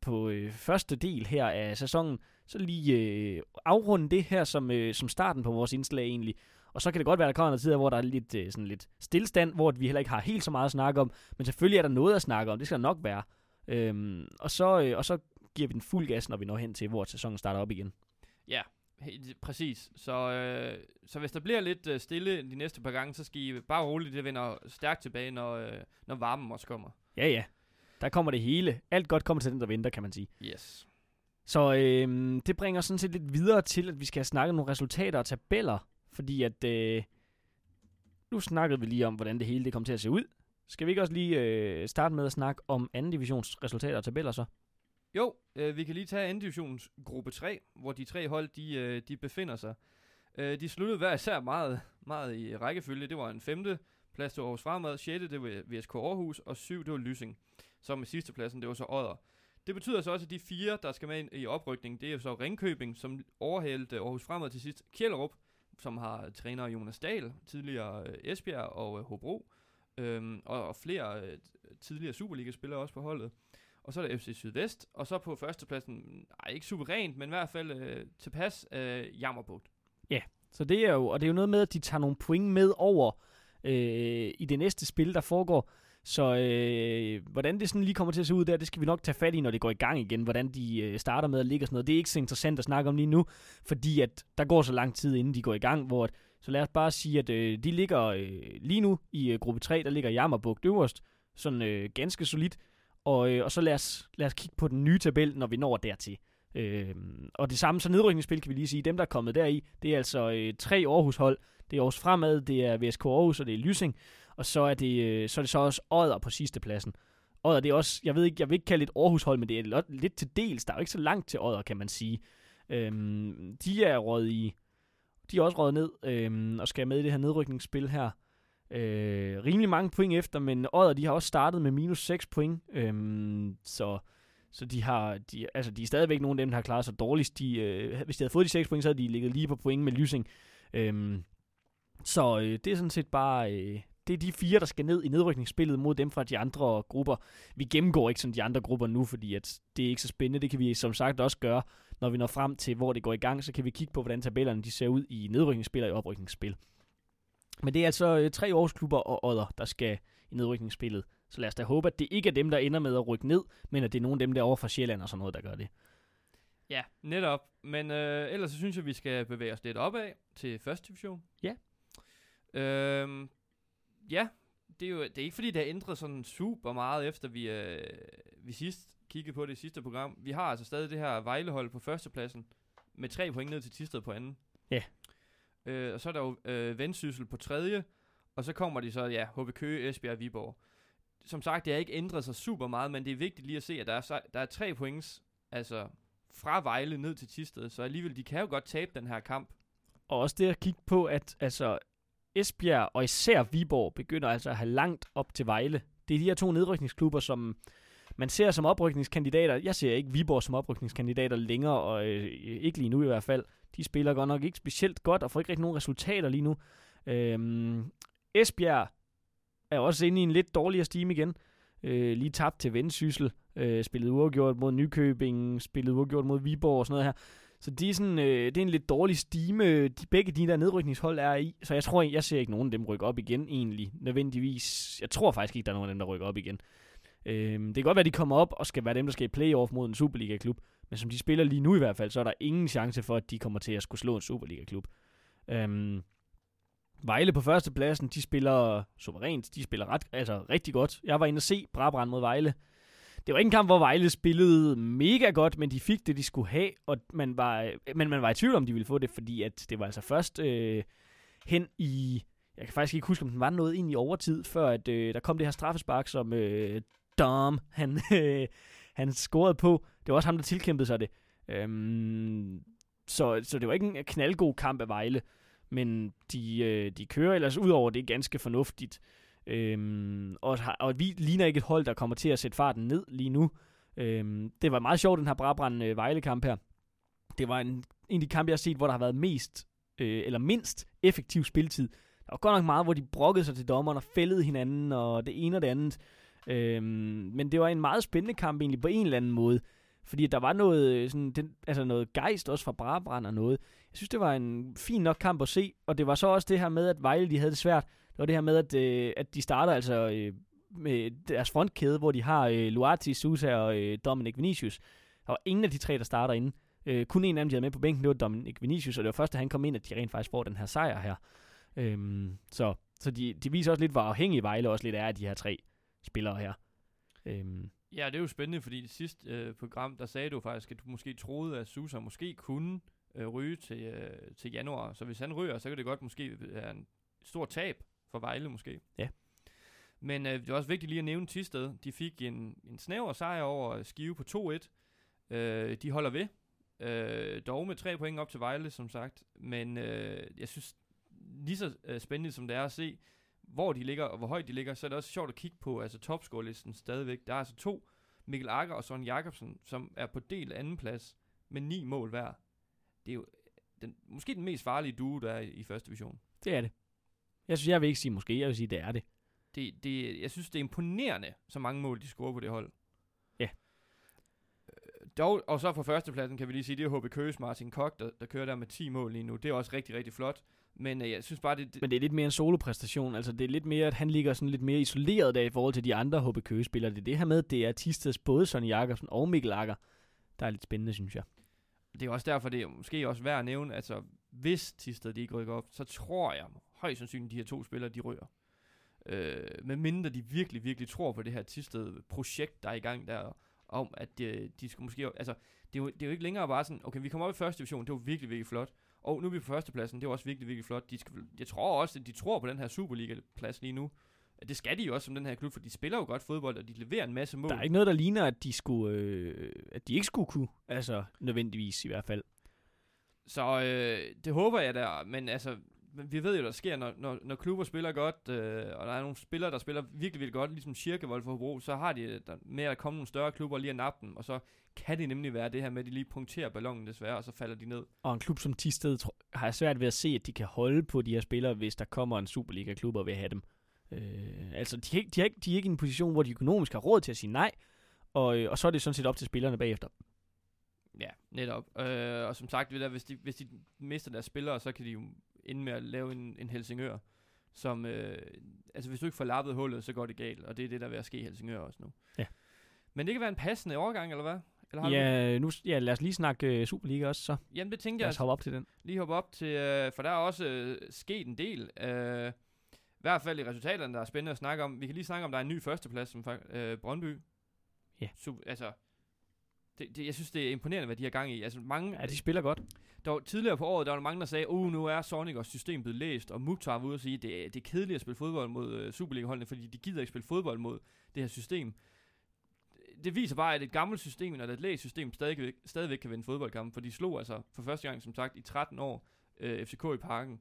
på øh, første del her af sæsonen, så lige øh, afrunde det her som, øh, som starten på vores indslag egentlig. Og så kan det godt være, at der kommer noget tid, hvor der er lidt, øh, sådan lidt stillstand, hvor vi heller ikke har helt så meget at snakke om. Men selvfølgelig er der noget at snakke om, det skal der nok være. Øhm, og, så, øh, og så giver vi den fuld gas, når vi når hen til, hvor sæsonen starter op igen. Ja, præcis. Så, øh, så hvis der bliver lidt øh, stille de næste par gange, så skal I bare roligt, det vender stærkt tilbage, når, øh, når varmen også kommer. Ja, ja. Der kommer det hele. Alt godt kommer til den, der venter, kan man sige. Yes. Så øh, det bringer sådan set lidt videre til, at vi skal have snakket nogle resultater og tabeller. Fordi at, øh, nu snakkede vi lige om, hvordan det hele det kommer til at se ud. Skal vi ikke også lige øh, starte med at snakke om anden divisions resultater og tabeller så? Jo, øh, vi kan lige tage anden gruppe 3, hvor de tre hold, de, øh, de befinder sig. Øh, de sluttede hver især meget, meget i rækkefølge. Det var en femte plads til Aarhus Fremad, 6. det var VSK Aarhus, og 7. det var Lysing. Så med sidste pladsen, det var så Odder. Det betyder så også, at de fire, der skal med ind i oprykning, det er jo så Ringkøbing, som overhældte Aarhus Fremad til sidst. Kjellerup, som har træner Jonas Dahl, tidligere øh, Esbjerg og øh, Hobro, øhm, og, og flere øh, tidligere Superliga-spillere også på holdet. Og så er der FC Sydvest, og så på førstepladsen, nej ikke suverænt, men i hvert fald øh, tilpas øh, Jammerbugt. Så det er jo, og det er jo noget med, at de tager nogle point med over øh, i det næste spil, der foregår. Så øh, hvordan det sådan lige kommer til at se ud der, det skal vi nok tage fat i, når det går i gang igen. Hvordan de øh, starter med at ligge og sådan noget. Det er ikke så interessant at snakke om lige nu, fordi at der går så lang tid, inden de går i gang. Hvor, at- så lad os bare sige, at øh, de ligger øh, lige nu i øh, gruppe 3, der ligger Jammerbugt øverst. Sådan øh, ganske solidt. Og, øh, og så lad os, lad os kigge på den nye tabel, når vi når dertil. Øh, og det samme så nedrykningsspil kan vi lige sige. Dem, der er kommet deri, det er altså øh, tre Aarhus-hold. Det er Aarhus Fremad, det er VSK Aarhus, og det er Lysing. Og så er det, øh, så, er det så også Odder på sidste pladsen. Odder, det er også, jeg ved ikke, jeg vil ikke kalde det et Aarhus-hold, men det er lidt til dels. Der er jo ikke så langt til Odder, kan man sige. Øhm, de er råd i, de er også råd ned, øhm, og skal med i det her nedrykningsspil her. Øh, rimelig mange point efter, men Odder, de har også startet med minus 6 point. Øhm, så så de har, de, altså de er stadigvæk nogle af dem, der har klaret sig dårligst. De, øh, hvis de havde fået de 6 point, så havde de ligget lige på point med Lysing. Øhm, så øh, det er sådan set bare, øh, det er de fire, der skal ned i nedrykningsspillet mod dem fra de andre grupper. Vi gennemgår ikke sådan de andre grupper nu, fordi at det er ikke så spændende. Det kan vi som sagt også gøre, når vi når frem til, hvor det går i gang. Så kan vi kigge på, hvordan tabellerne de ser ud i nedrykningsspil og i oprykningsspil. Men det er altså øh, tre årsklubber og Odder, der skal i nedrykningsspillet. Så lad os da håbe, at det ikke er dem, der ender med at rykke ned, men at det er nogle af dem der over fra Sjælland og sådan noget, der gør det. Ja, netop. Men øh, ellers så synes jeg, vi skal bevæge os lidt opad til første division. Ja. Øhm, ja, det er jo det er ikke fordi, det har ændret sådan super meget, efter vi, øh, vi sidst kiggede på det i sidste program. Vi har altså stadig det her Vejlehold på førstepladsen, med tre point ned til Tisted på anden. Ja. Øh, og så er der jo øh, Vendsyssel på tredje, og så kommer de så, ja, HB Køge, Esbjerg og Viborg. Som sagt, det har ikke ændret sig super meget, men det er vigtigt lige at se, at der er, der er tre points, altså fra Vejle ned til Tisted, så alligevel, de kan jo godt tabe den her kamp. Og også det at kigge på, at altså, Esbjerg og især Viborg begynder altså at have langt op til Vejle. Det er de her to nedrykningsklubber, som man ser som oprykningskandidater. Jeg ser ikke Viborg som oprykningskandidater længere, og øh, ikke lige nu i hvert fald. De spiller godt nok ikke specielt godt, og får ikke rigtig nogen resultater lige nu. Øhm, Esbjerg er også inde i en lidt dårligere stime igen. Øh, lige tabt til Vendsyssel. Øh, spillet uafgjort mod Nykøbing. Spillet uafgjort mod Viborg og sådan noget her. Så de er sådan, øh, det er en lidt dårlig stime, øh, de, begge de der nedrykningshold er i. Så jeg tror, jeg ser ikke nogen af dem rykke op igen egentlig, nødvendigvis. Jeg tror faktisk ikke, der er nogen af dem, der rykker op igen. Øh, det kan godt være, de kommer op og skal være dem, der skal i playoff mod en Superliga-klub. Men som de spiller lige nu i hvert fald, så er der ingen chance for, at de kommer til at skulle slå en Superliga-klub. Øhm, Vejle på førstepladsen, de spiller suverænt, de spiller ret, altså rigtig godt. Jeg var inde og se Brabrand mod Vejle. Det var ikke en kamp, hvor Vejle spillede mega godt, men de fik det, de skulle have, og man var, men man var i tvivl om, de ville få det, fordi at det var altså først øh, hen i, jeg kan faktisk ikke huske, om den var noget ind i overtid, før at, øh, der kom det her straffespark, som øh, Dom, han, øh, han scorede på. Det var også ham, der tilkæmpede sig det. Øhm, så, så det var ikke en knaldgod kamp af Vejle, men de, øh, de kører ellers ud over det ganske fornuftigt. Øhm, og, har- og vi ligner ikke et hold, der kommer til at sætte farten ned lige nu. Øhm, det var meget sjovt, den her Brabrand-Vejle-kamp øh, her. Det var en, en af de kampe, jeg har set, hvor der har været mest, øh, eller mindst effektiv spiltid. Der var godt nok meget, hvor de brokkede sig til dommeren og fældede hinanden, og det ene og det andet. Øhm, men det var en meget spændende kamp egentlig på en eller anden måde. Fordi der var noget, øh, sådan, den, altså noget gejst også fra Brabrand og noget. Jeg synes, det var en fin nok kamp at se, og det var så også det her med, at Vejle de havde det svært. Det var det her med, at, øh, at de starter altså øh, med deres frontkæde, hvor de har øh, Luati, Sousa og øh, Dominic Vinicius. Der var ingen af de tre, der starter inde. Øh, kun en af dem, de havde med på bænken, det var Dominic Vinicius, og det var først, da han kom ind, at de rent faktisk får den her sejr her. Øhm, så så de, de viser også lidt, hvor afhængige Vejle også lidt er af de her tre spillere her. Øhm, Ja, det er jo spændende, fordi i det sidste øh, program, der sagde du faktisk, at du måske troede, at Susa måske kunne øh, ryge til, øh, til januar. Så hvis han ryger, så kan det godt måske være en stor tab for Vejle måske. Ja. Men øh, det er også vigtigt lige at nævne Tisted. De fik en, en snæver sejr over Skive på 2-1. Øh, de holder ved. Øh, dog med tre point op til Vejle, som sagt. Men øh, jeg synes, lige så øh, spændende som det er at se, hvor de ligger og hvor højt de ligger, så er det også sjovt at kigge på altså topscore-listen stadigvæk. Der er altså to, Mikkel Akker og Søren Jakobsen, som er på del anden plads med ni mål hver. Det er jo den, måske den mest farlige duo, der er i, i første division. det er det. Jeg synes, jeg vil ikke sige måske, jeg vil sige, det er det. Det, det, jeg synes, det er imponerende, så mange mål, de scorer på det hold. Ja. Øh, Dog, og så på førstepladsen kan vi lige sige, det er HB Køges Martin Kok, der, der kører der med 10 mål lige nu. Det er også rigtig, rigtig flot. Men øh, jeg synes bare, det, det, Men det er lidt mere en solopræstation. Altså, det er lidt mere, at han ligger sådan lidt mere isoleret der i forhold til de andre HB Køge-spillere. Det er det her med, det er Tisteds både Sonny Jakobsen og Mikkel Akker, der er lidt spændende, synes jeg. det er også derfor, det er måske også værd at nævne, altså hvis Tisted de ikke rykker op, så tror jeg højst sandsynligt, de her to spillere, de ryger. Øh, med mindre de virkelig, virkelig tror på det her Tisted-projekt, der er i gang der, om at de, de skal måske, altså det er, jo, det er jo ikke længere bare sådan, okay, vi kommer op i første division, det var virkelig, virkelig flot, og nu er vi på førstepladsen, det var også virkelig, virkelig flot. De skal, jeg tror også, at de tror på den her Superliga-plads lige nu. Det skal de jo også som den her klub, for de spiller jo godt fodbold, og de leverer en masse mål. Der er ikke noget, der ligner, at de, skulle, øh, at de ikke skulle kunne. Altså, nødvendigvis i hvert fald. Så øh, det håber jeg der, men altså, vi ved jo, der sker, når, når, når klubber spiller godt, øh, og der er nogle spillere, der spiller virkelig, virkelig godt, ligesom Schirkevold for Hobro, så har de der, med at komme nogle større klubber lige at nappe dem, og så kan det nemlig være det her med, at de lige punkterer ballonen desværre, og så falder de ned. Og en klub som Tisted har jeg svært ved at se, at de kan holde på de her spillere, hvis der kommer en Superliga-klub og vil have dem. Øh, altså, de, er ikke- de, er ikke, de er ikke i en position, hvor de økonomisk har råd til at sige nej, og, øh, og så er det sådan set op til spillerne bagefter. Ja, netop. Øh, og som sagt, hvis, de, hvis de mister deres spillere, så kan de jo ende med at lave en, en Helsingør, som, øh, altså hvis du ikke får lappet hullet, så går det galt, og det er det, der er ved at ske i Helsingør også nu. Ja. Men det kan være en passende overgang, eller hvad? Eller har du? Ja, nu, ja, lad os lige snakke uh, Superliga også, så. Jamen, det tænkte Lad jeg os hoppe op til den. lige hoppe op til, øh, for der er også øh, sket en del. Øh, I hvert fald i resultaterne, der er spændende at snakke om. Vi kan lige snakke om, der er en ny førsteplads, som øh, Brøndby. Ja. Super, altså, det, det, jeg synes, det er imponerende, hvad de har gang i. Altså, mange, Ja, de spiller godt der var, tidligere på året, der var mange, der sagde, uh, nu er Sonic og system blevet læst, og Mukhtar var ude og sige, det, er- det er kedeligt at spille fodbold mod øh, Superliga-holdene, fordi de gider ikke spille fodbold mod det her system. Det viser bare, at et gammelt system, eller et læst system, stadigvæk, stadigvæk kan vinde fodboldkampe, for de slog altså for første gang, som sagt, i 13 år øh, FCK i parken.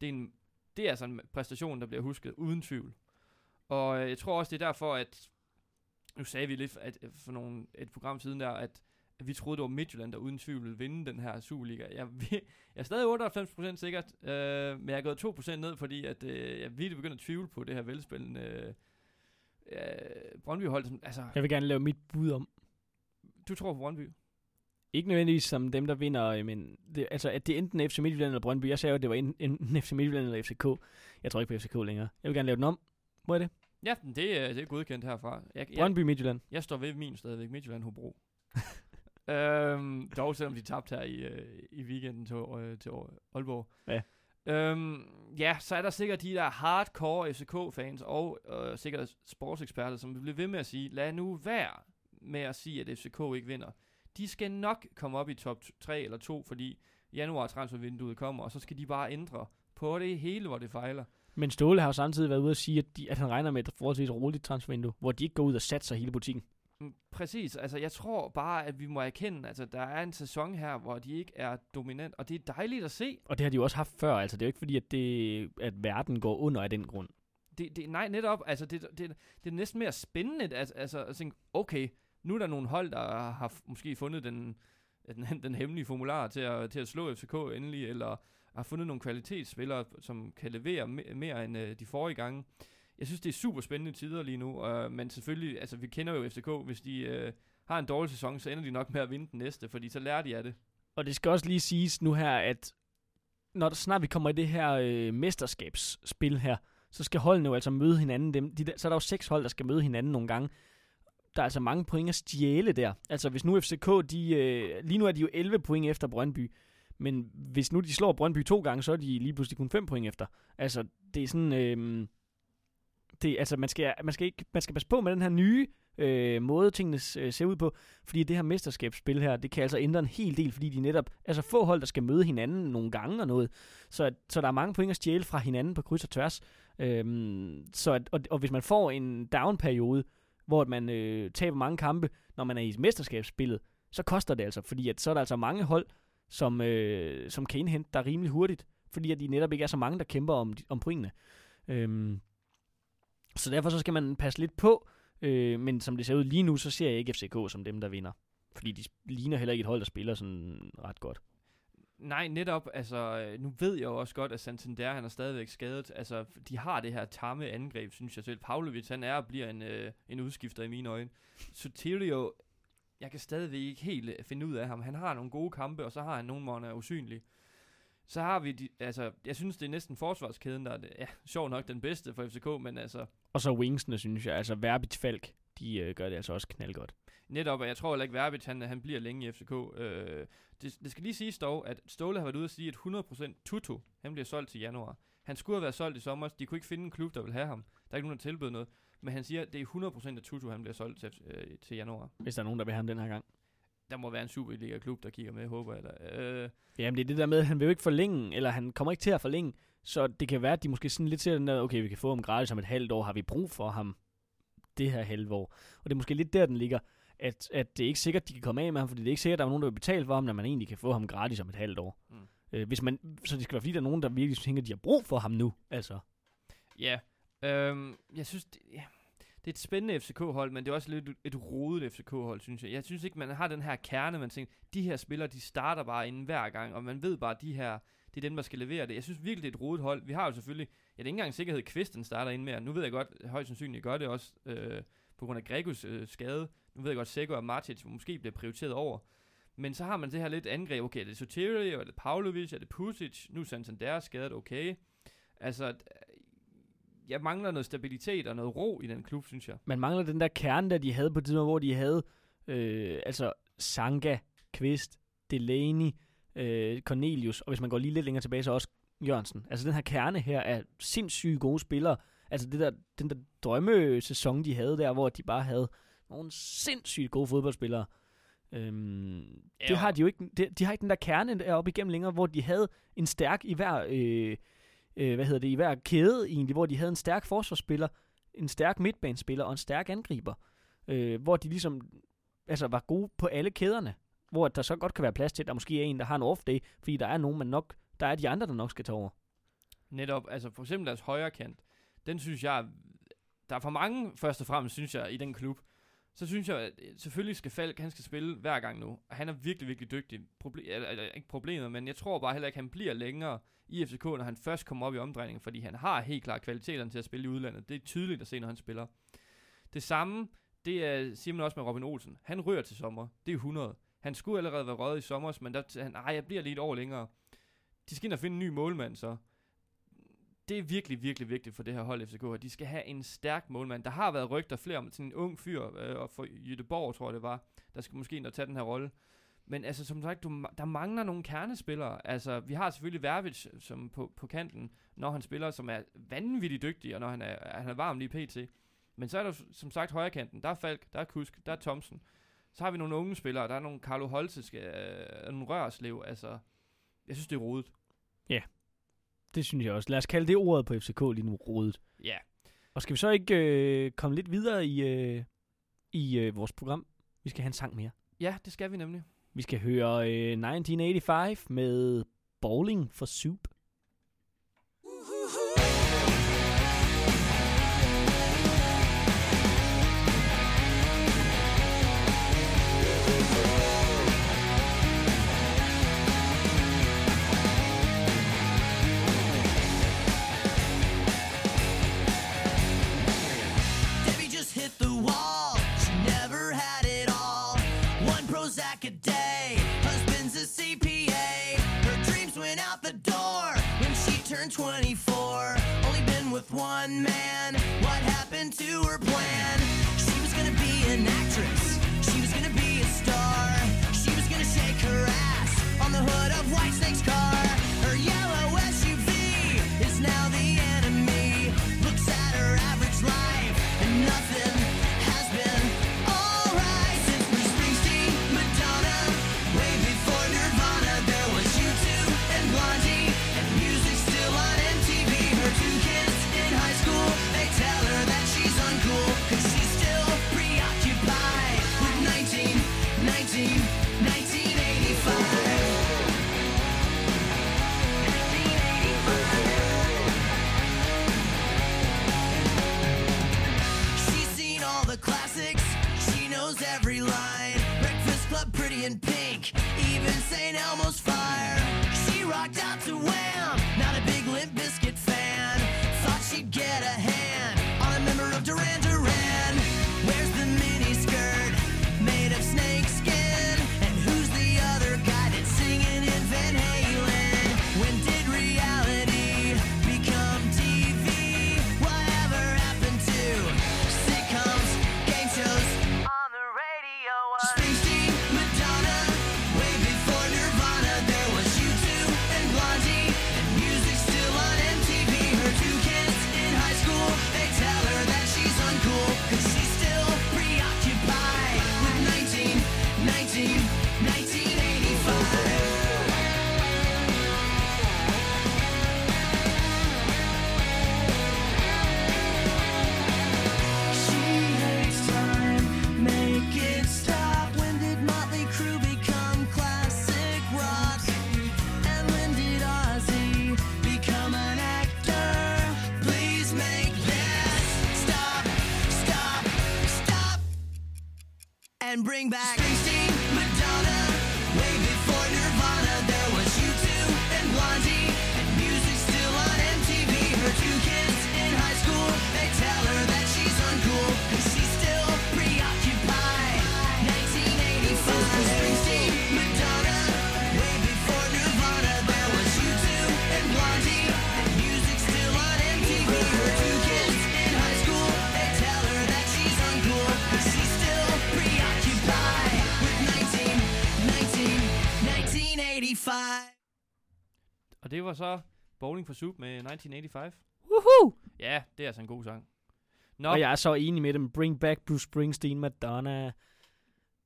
Det er, en, det er altså en præstation, der bliver husket, uden tvivl. Og øh, jeg tror også, det er derfor, at nu sagde vi lidt at, for nogle, et program siden der, at at vi troede, det var Midtjylland, der uden tvivl ville vinde den her Superliga. Jeg, jeg er stadig 98% sikkert, øh, men jeg er gået 2% ned, fordi at, øh, jeg virkelig begynder at tvivle på det her velspillende øh, øh, Brøndby-hold. Altså, Jeg vil gerne lave mit bud om. du tror på Brøndby? Ikke nødvendigvis som dem, der vinder, øh, men det, altså, at det er enten FC Midtjylland eller Brøndby. Jeg sagde jo, at det var enten, FC Midtjylland eller FCK. Jeg tror ikke på FCK længere. Jeg vil gerne lave den om. Må jeg det? Ja, det, er- det er godkendt herfra. Jeg, jeg, Brøndby Midtjylland. jeg står ved min stadigvæk, Midtjylland Hobro. øhm, dog selvom de tabte her i, øh, i weekenden til, øh, til Aalborg. Ja. Øhm, ja, så er der sikkert de der hardcore FCK-fans og øh, sikkert sportseksperter, som vil blive ved med at sige, lad nu være med at sige, at FCK ikke vinder. De skal nok komme op i top 3 eller 2, fordi januar transfervinduet kommer, og så skal de bare ændre på det hele, hvor det fejler. Men Ståle har jo samtidig været ude at sige, at, de, at han regner med et forholdsvis roligt transfervindue, hvor de ikke går ud og satser hele butikken. Mm, Præcis, altså jeg tror bare, at vi må erkende, altså der er en sæson her, hvor de ikke er dominant, og det er dejligt at se. Og det har de jo også haft før, altså det er jo ikke fordi, at, det, at verden går under af den grund. Det, det, nej, netop, altså det, det, det er næsten mere spændende, at, altså at tænke, okay, nu er der nogle hold, der har måske fundet den, den, den hemmelige formular til at, til at slå FCK endelig, eller har fundet nogle kvalitetsspillere, som kan levere me- mere end øh, de forrige gange. Jeg synes, det er super spændende tider lige nu, øh, men selvfølgelig, altså vi kender jo FCK, hvis de øh, har en dårlig sæson, så ender de nok med at vinde den næste, fordi så lærer de af det. Og det skal også lige siges nu her, at når der snart vi kommer i det her øh, mesterskabsspil her, så skal holdene jo altså møde hinanden. Dem, de der, så er der jo seks hold, der skal møde hinanden nogle gange. Der er altså mange point at stjæle der. Altså hvis nu FCK, de, øh, lige nu er de jo 11 point efter Brøndby. Men hvis nu de slår Brøndby to gange, så er de lige pludselig kun 5 point efter. Altså det er sådan... Øh, det, altså man skal, man, skal ikke, man skal passe på med den her nye øh, måde, tingene øh, ser ud på. Fordi det her mesterskabsspil her, det kan altså ændre en hel del, fordi de netop altså få hold, der skal møde hinanden nogle gange og noget. Så, at- så der er mange point at stjæle fra hinanden på kryds og tværs. Øhm, så at, og, og hvis man får en down-periode, hvor at man øh, taber mange kampe, når man er i mesterskabsspillet, så koster det altså, fordi at, så er der altså mange hold, som, øh, som kan indhente der rimelig hurtigt, fordi at de netop ikke er så mange, der kæmper om, om pointene. Øhm, så derfor så skal man passe lidt på, øh, men som det ser ud lige nu, så ser jeg ikke FCK som dem, der vinder. Fordi de ligner heller ikke et hold, der spiller sådan ret godt. Nej, netop, altså, øh, nu ved jeg jo også godt, at Santander, han er stadigvæk skadet. Altså, de har det her tamme angreb, synes jeg selv. Pavlovic, han er og bliver en, øh, en udskifter i mine øjne. Sotirio, jeg kan stadigvæk ikke helt øh, finde ud af ham. Han har nogle gode kampe, og så har han nogle, hvor han er usynlig. Så har vi, de, altså, jeg synes, det er næsten forsvarskæden, der er, ja, sjov nok den bedste for FCK, men altså, Og så wingsene, synes jeg, altså Verbit Falk, de øh, gør det altså også knaldgodt. Netop, og jeg tror heller ikke, Verbit, han, han bliver længe i FCK. Øh, det, det skal lige siges dog, at Ståle har været ude at sige, at 100% Tutu, han bliver solgt til januar. Han skulle have været solgt i sommer, de kunne ikke finde en klub, der vil have ham. Der er ikke nogen, der tilbød noget. Men han siger, at det er 100% af Tutu, han bliver solgt til, øh, til januar. Hvis der er nogen, der vil have ham den her gang. Der må være en Superliga-klub, der kigger med, håber jeg. Da. Øh, Jamen det er det der med, at han vil jo ikke forlænge, eller han kommer ikke til at forlænge. Så det kan være, at de måske sådan lidt ser den der, okay, vi kan få ham gratis om et halvt år, har vi brug for ham det her halve år. Og det er måske lidt der, den ligger, at, at det er ikke sikkert, de kan komme af med ham, fordi det er ikke sikkert, at der er nogen, der vil betale for ham, når man egentlig kan få ham gratis om et halvt år. Mm. Øh, hvis man, så det skal være fordi, der er nogen, der virkelig tænker, at de har brug for ham nu. Altså. Ja, øhm, jeg synes, det, ja, det er et spændende FCK-hold, men det er også lidt et rodet FCK-hold, synes jeg. Jeg synes ikke, man har den her kerne, man tænker, de her spillere, de starter bare inden hver gang, og man ved bare, at de her, det er dem, der skal levere det. Jeg synes virkelig, det er et rodet hold. Vi har jo selvfølgelig, ja, det er ikke engang sikkerhed, Kvisten starter ind mere. Nu ved jeg godt, højst sandsynligt gør det også, øh, på grund af Gregus øh, skade. Nu ved jeg godt, Seko og Martic måske bliver prioriteret over. Men så har man det her lidt angreb. Okay, er det Soteri, er det Pavlovic, er det Pusic? Nu er Santander skadet, okay. Altså, jeg mangler noget stabilitet og noget ro i den klub, synes jeg. Man mangler den der kerne, der de havde på tidspunkt, hvor de havde, øh, altså Sanga, Kvist, Delaney, øh, Cornelius, og hvis man går lige lidt længere tilbage, så også Jørgensen. Altså den her kerne her er sindssygt gode spillere. Altså det der, den der drømmesæson, de havde der, hvor de bare havde nogle sindssygt gode fodboldspillere. Øhm, Ja, det har de jo ikke. De, de har ikke den der kerne deroppe igennem længere, hvor de havde en stærk i hver, øh, øh, hvad hedder det, i hver kæde egentlig, hvor de havde en stærk forsvarsspiller, en stærk midtbanespiller og en stærk angriber. Øh, hvor de ligesom altså var gode på alle kæderne. Hvor der så godt kan være plads til, at der måske er en, der har en off day, fordi der er nogen, man nok, der er de andre, der nok skal tage over. Netop, altså for eksempel deres højre kant, den synes jeg, der er for mange, først og fremmest, synes jeg, i den klub. Så synes jeg, at øh, selvfølgelig skal Falk, han skal spille hver gang nu. Og Han er virkelig, virkelig dygtig. Proble- eller, eller, ikke problemet, men jeg tror bare heller ikke, han bliver længere i FCK, når han først kommer op i omdrejningen, fordi han har helt klart kvaliteterne til at spille i udlandet. Det er tydeligt at se, når han spiller. Det samme, det er, siger man også med Robin Olsen. Han rører til sommer. Det er 100. Han skulle allerede være røget i sommer, men der, han, ej, jeg bliver lige et år længere. De skal ind og finde en ny målmand, så det er virkelig, virkelig vigtigt for det her hold FCK, at de skal have en stærk målmand. Der har været rygter flere om sådan en ung fyr, øh, og for Jødeborg, tror jeg det var, der skal måske ind og tage den her rolle. Men altså, som sagt, du, der mangler nogle kernespillere. Altså, vi har selvfølgelig Vervic som på, på kanten, når han spiller, som er vanvittigt dygtig, og når han er, han er varm lige pt. Men så er der som sagt højrekanten. Der er Falk, der er Kusk, der er Thomsen. Så har vi nogle unge spillere. Der er nogle Carlo Holteske, øh, nogle Rørslev. Altså, jeg synes, det er rodet. Ja, det synes jeg også. Lad os kalde det ordet på FCK lige nu, rodet. Ja. Og skal vi så ikke øh, komme lidt videre i, øh, i øh, vores program? Vi skal have en sang mere. Ja, det skal vi nemlig. Vi skal høre øh, 1985 med Bowling for Soup. Wall. She never had it all. One Prozac a day. Husband's a CPA. Her dreams went out the door when she turned 24. Only been with one man. What happened to her plan? She was gonna be an actress. She was gonna be a star. She was gonna shake her ass on the hood of Whitesnake's car. St. Elmo's Fire. She rocked out to Wham. Var så Bowling for Soup med 1985. Woohoo! Ja, det er altså en god sang. Nå, Og jeg er så enig med dem. Bring back Bruce Springsteen, Madonna.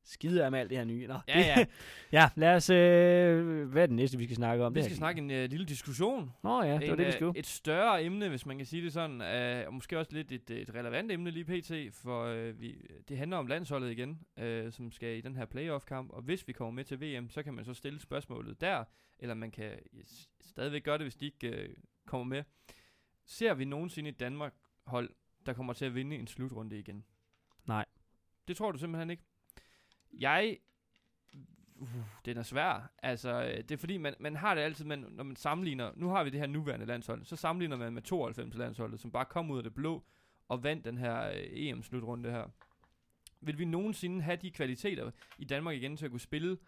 Skider med alt det her nye. Nå, Ja, det- ja. ja, lad os... Øh, hvad er det næste, vi skal snakke om? vi Det skal her- snakke en uh, lille diskussion. Nå ja, det var en, det, vi øh, skulle. Et større emne, hvis man kan sige det sådan, uh, og måske også lidt et, et relevant emne lige pt, for uh, vi, det handler om landsholdet igen, uh, som skal i den her playoff-kamp, og hvis vi kommer med til VM, så kan man så stille spørgsmålet der, eller man kan ja, s- stadigvæk gøre det, hvis de ikke uh, kommer med. Ser vi nogensinde et Danmark-hold, der kommer til at vinde en slutrunde igen? Nej. Det tror du simpelthen ikke? Jeg Uh, den er svær. Altså, øh, det er fordi, man, man har det altid, man, når man sammenligner, nu har vi det her nuværende landshold, så sammenligner man med 92 landsholdet, som bare kom ud af det blå og vandt den her øh, EM-slutrunde her. Vil vi nogensinde have de kvaliteter i Danmark igen til at kunne spille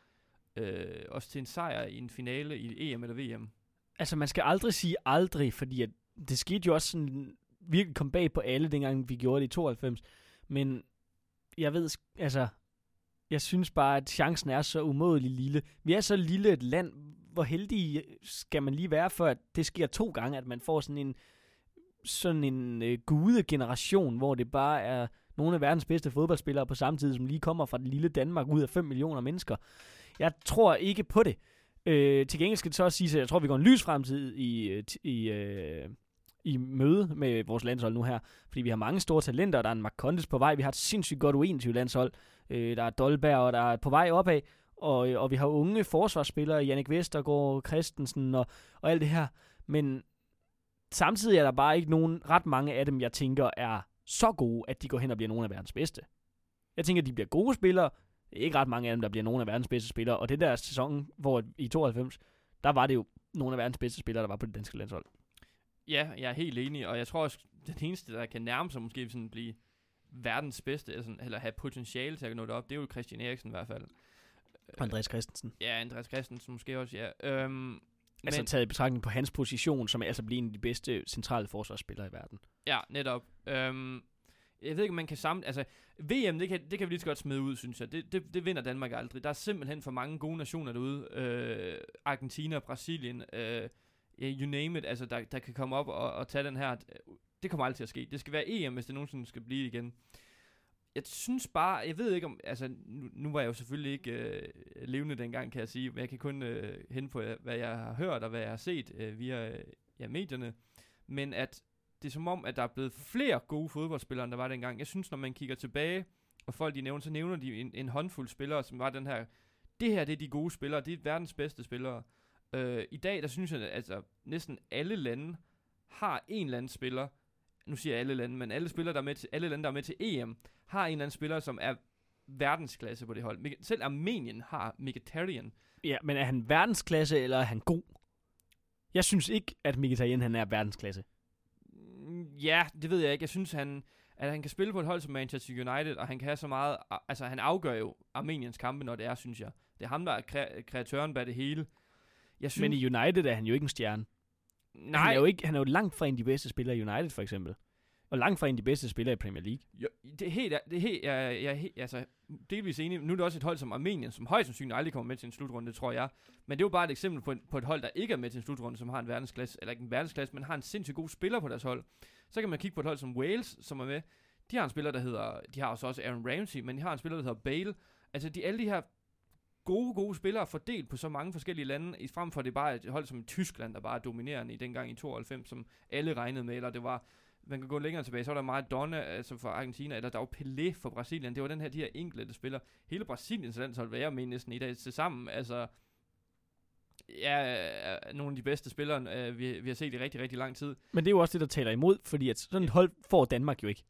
øh, os til en sejr i en finale i EM eller VM? Altså, man skal aldrig sige aldrig, fordi at det skete jo også sådan, virkelig kom bag på alle, dengang vi gjorde det i 92. Men jeg ved, altså, jeg synes bare, at chancen er så umådelig lille. Vi er så lille et land, hvor heldige skal man lige være, for at det sker to gange, at man får sådan en, sådan en øh, gude-generation, hvor det bare er nogle af verdens bedste fodboldspillere på samme tid, som lige kommer fra det lille Danmark ud af 5 millioner mennesker. Jeg tror ikke på det. Øh, til gengæld skal det så også sige, at jeg tror, vi går en lys fremtid i, øh, i, øh, i møde med vores landshold nu her. Fordi vi har mange store talenter, der er en Mark Contes på vej. Vi har et sindssygt godt U21-landshold. Øh, der er Dolberg, og der er på vej opad. Og, øh, og vi har unge forsvarsspillere, Jannik Vestergaard, Christensen og, og alt det her. Men samtidig er der bare ikke nogen, ret mange af dem, jeg tænker er så gode, at de går hen og bliver nogle af verdens bedste. Jeg tænker, at de bliver gode spillere. Ikke ret mange af dem, der bliver nogle af verdens bedste spillere. Og det der sæson, hvor i 92, der var det jo nogle af verdens bedste spillere, der var på det danske landshold. Ja, jeg er helt enig, og jeg tror også, den eneste, der kan nærme sig måske sådan blive verdens bedste, eller, sådan, eller have potentiale til at nå det op, det er jo Christian Eriksen i hvert fald. Og Andreas Christensen. Ja, Andreas Christensen måske også, ja. Øhm, Altså men, taget i betragtning på hans position, som er altså bliver en af de bedste centrale forsvarsspillere i verden. ja, netop. Øhm, jeg ved ikke, om man kan samle... Altså, VM, det kan, det kan vi lige så godt smide ud, synes jeg. Det, det, det vinder Danmark aldrig. Der er simpelthen for mange gode nationer derude. Øh, Argentina, Brasilien, øh, you name it, altså, der, der kan komme op og, og tage den her. Det kommer aldrig til at ske. Det skal være EM, hvis det nogensinde skal blive igen. Jeg synes bare, jeg ved ikke om, altså nu, nu var jeg jo selvfølgelig ikke øh, levende dengang, kan jeg sige, men jeg kan kun øh, hen på, hvad jeg har hørt og hvad jeg har set øh, via øh, ja, medierne, men at det er som om, at der er blevet flere gode fodboldspillere, end der var dengang. Jeg synes, når man kigger tilbage, og folk de nævner, så nævner de en, en håndfuld spillere, som var den her, det her det er de gode spillere, det er verdens bedste spillere. Øh, I dag, der synes jeg, at altså, næsten alle lande har en eller anden spiller, nu siger jeg alle lande, men alle, spillere, der er med til, alle lande, der er med til EM, har en eller anden spiller, som er verdensklasse på det hold. Selv Armenien har Mkhitaryan. Ja, men er han verdensklasse, eller er han god? Jeg synes ikke, at Mkhitaryan han er verdensklasse. Mm, Ja, det ved jeg ikke. Jeg synes, han, at han kan spille på et hold som Manchester United, og han kan have så meget... Altså, han afgør jo Armeniens kampe, når det er, synes jeg. Det er ham, der er kre- kreatøren bag det hele. Jeg synes, Men i United er han jo ikke en stjerne. Nej, Han er, jo ikke, han er jo langt fra en af de bedste spillere i United, for eksempel. Og langt fra en af de bedste spillere i Premier League. Jo, det er helt, det er helt, jeg, jeg er helt, altså, delvis enig. Nu er det også et hold som Armenien, som højst sandsynligt aldrig kommer med til en slutrunde, tror jeg. Men det er jo bare et eksempel på, en, på et hold, der ikke er med til en slutrunde, som har en verdensklasse, eller ikke en verdensklasse, men har en sindssygt god spiller på deres hold. Så kan man kigge på et hold som Wales, som er med. De har en spiller, der hedder, de har også også Aaron Ramsey, men de har en spiller, der hedder Bale. Altså, de, alle de her gode, gode spillere fordelt på så mange forskellige lande, i frem for det bare et hold som Tyskland, der bare er dominerende i dengang i 92, som alle regnede med, eller det var man kan gå længere tilbage, så var der Maradona altså for Argentina, eller der var Pelé for Brasilien. Det var den her, de her enkelte spillere. Hele Brasiliens landshold, hvad jeg mener næsten i dag til sammen, altså ja, nogle af de bedste spillere, øh, vi, vi har set i rigtig, rigtig lang tid. Men det er jo også det, der taler imod, fordi at sådan et hold får Danmark jo ikke.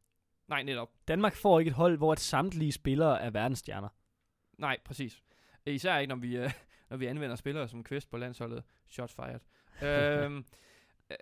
Nej, netop. Danmark får ikke et hold, hvor at samtlige spillere er verdensstjerner. Nej, præcis. Især ikke, når vi, øh, når vi anvender spillere som Kvist på landsholdet. Shots fired. øhm, øh,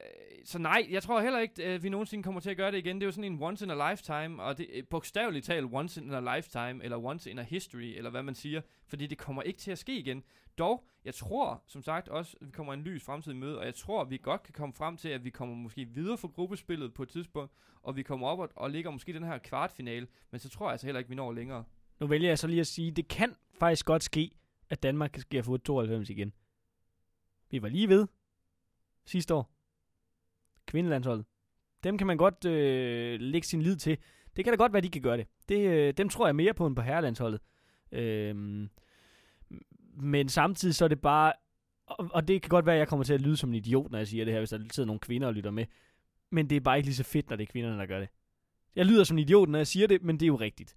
så nej, jeg tror heller ikke, at vi nogensinde kommer til at gøre det igen. Det er jo sådan en once in a lifetime, og det er bogstaveligt talt once in a lifetime, eller once in a history, eller hvad man siger, fordi det kommer ikke til at ske igen. Dog, jeg tror, som sagt også, at vi kommer en lys fremtid i møde, og jeg tror, at vi godt kan komme frem til, at vi kommer måske videre fra gruppespillet på et tidspunkt, og vi kommer op og, og ligger måske i den her kvartfinale, men så tror jeg altså heller ikke, at vi når længere. Nu vælger jeg så lige at sige, det kan faktisk godt ske, at Danmark skal få 92 igen. Vi var lige ved sidste år. Kvindelandsholdet. Dem kan man godt øh, lægge sin lid til. Det kan da godt være, de kan gøre det. det øh, dem tror jeg mere på end på herrelandsholdet. Øhm, men samtidig så er det bare... Og, og det kan godt være, at jeg kommer til at lyde som en idiot, når jeg siger det her, hvis der sidder nogle kvinder og lytter med. Men det er bare ikke lige så fedt, når det er kvinderne, der gør det. Jeg lyder som en idiot, når jeg siger det, men det er jo rigtigt.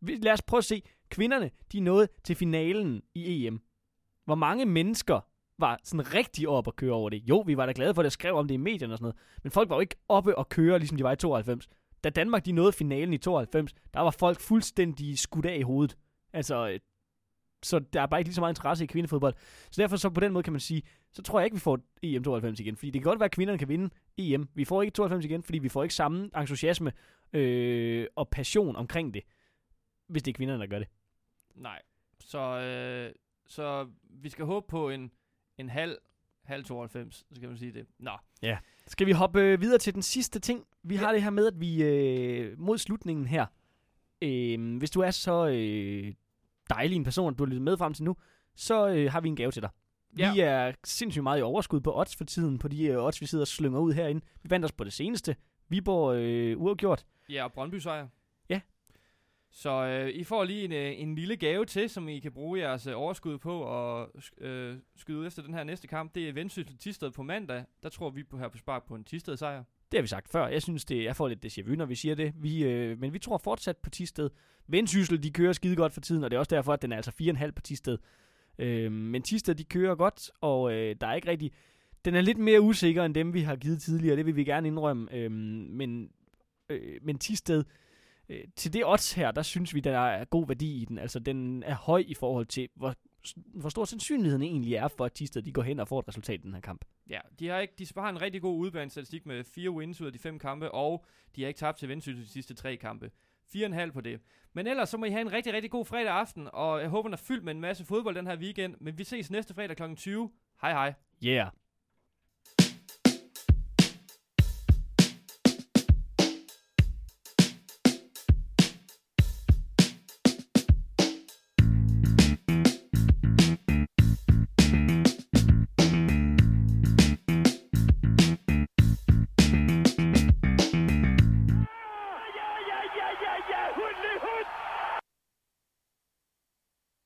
Vi- Lad os prøve at se. Kvinderne, de nåede til finalen i EM. Hvor mange mennesker var sådan rigtig op at køre over det? Jo, vi var da glade for, at jeg skrev om det i medierne og sådan noget. Men folk var jo ikke oppe og køre, ligesom de var i 92. Da Danmark de nåede finalen i 92, der var folk fuldstændig skudt af i hovedet. Altså, øh, så der er bare ikke lige så meget interesse i kvindefodbold. Så derfor så på den måde kan man sige, så tror jeg ikke, vi får EM 92 igen. Fordi det kan godt være, at kvinderne kan vinde EM. Vi får ikke 92 igen, fordi vi får ikke samme entusiasme øh, og passion omkring det, hvis det er kvinderne, der gør det. Nej. Så, øh, så vi skal håbe på en, en halv, halv 92, så skal man sige det. Nå, Skal vi hoppe øh, videre til den sidste ting? Vi har det her med, at vi øh, mod slutningen her, øh, hvis du er så øh, dejlig en person, du har lyttet med frem til nu, så øh, har vi en gave til dig. Ja. Vi er sindssygt meget i overskud på odds for tiden, på de øh, odds, vi sidder og slynger ud herinde. Vi vandt os på det seneste. Viborg øh, uafgjort. ja, og Brøndby sejr. Så øh, I får lige en, øh, en lille gave til, som I kan bruge jeres øh, overskud på og øh, skyde ud efter den her næste kamp. Det er Vendsyssel Tisted på mandag. Der tror vi på her på Spark på en Tisted sejr. Det har vi sagt før. Jeg synes, det, jeg får lidt déjà vu, når vi siger det. Vi, øh, men vi tror fortsat på Tisted. Vendsyssel, de kører skide godt for tiden, og det er også derfor, at den er altså 4,5 på Tisted. Øh, men Tisted, de kører godt, og øh, der er ikke rigtig... Den er lidt mere usikker end dem, vi har givet tidligere. Det vil vi gerne indrømme. Øh, men, øh, men Tisted, øh, til det odds her, der synes vi, der er god værdi i den. Altså, den er høj i forhold til, hvor, hvor stor sandsynligheden egentlig er for, at Tisted de går hen og får et resultat i den her kamp. Ja, de har, ikke, de har en rigtig god udbanestatistik med fire wins ud af de fem kampe, og de har ikke tabt til Vendsyssel de sidste tre kampe. 4,5 på det. Men ellers så må I have en rigtig, rigtig god fredag aften, og jeg håber, den er fyldt med en masse fodbold den her weekend. Men vi ses næste fredag kl. 20. Hej hej. Yeah!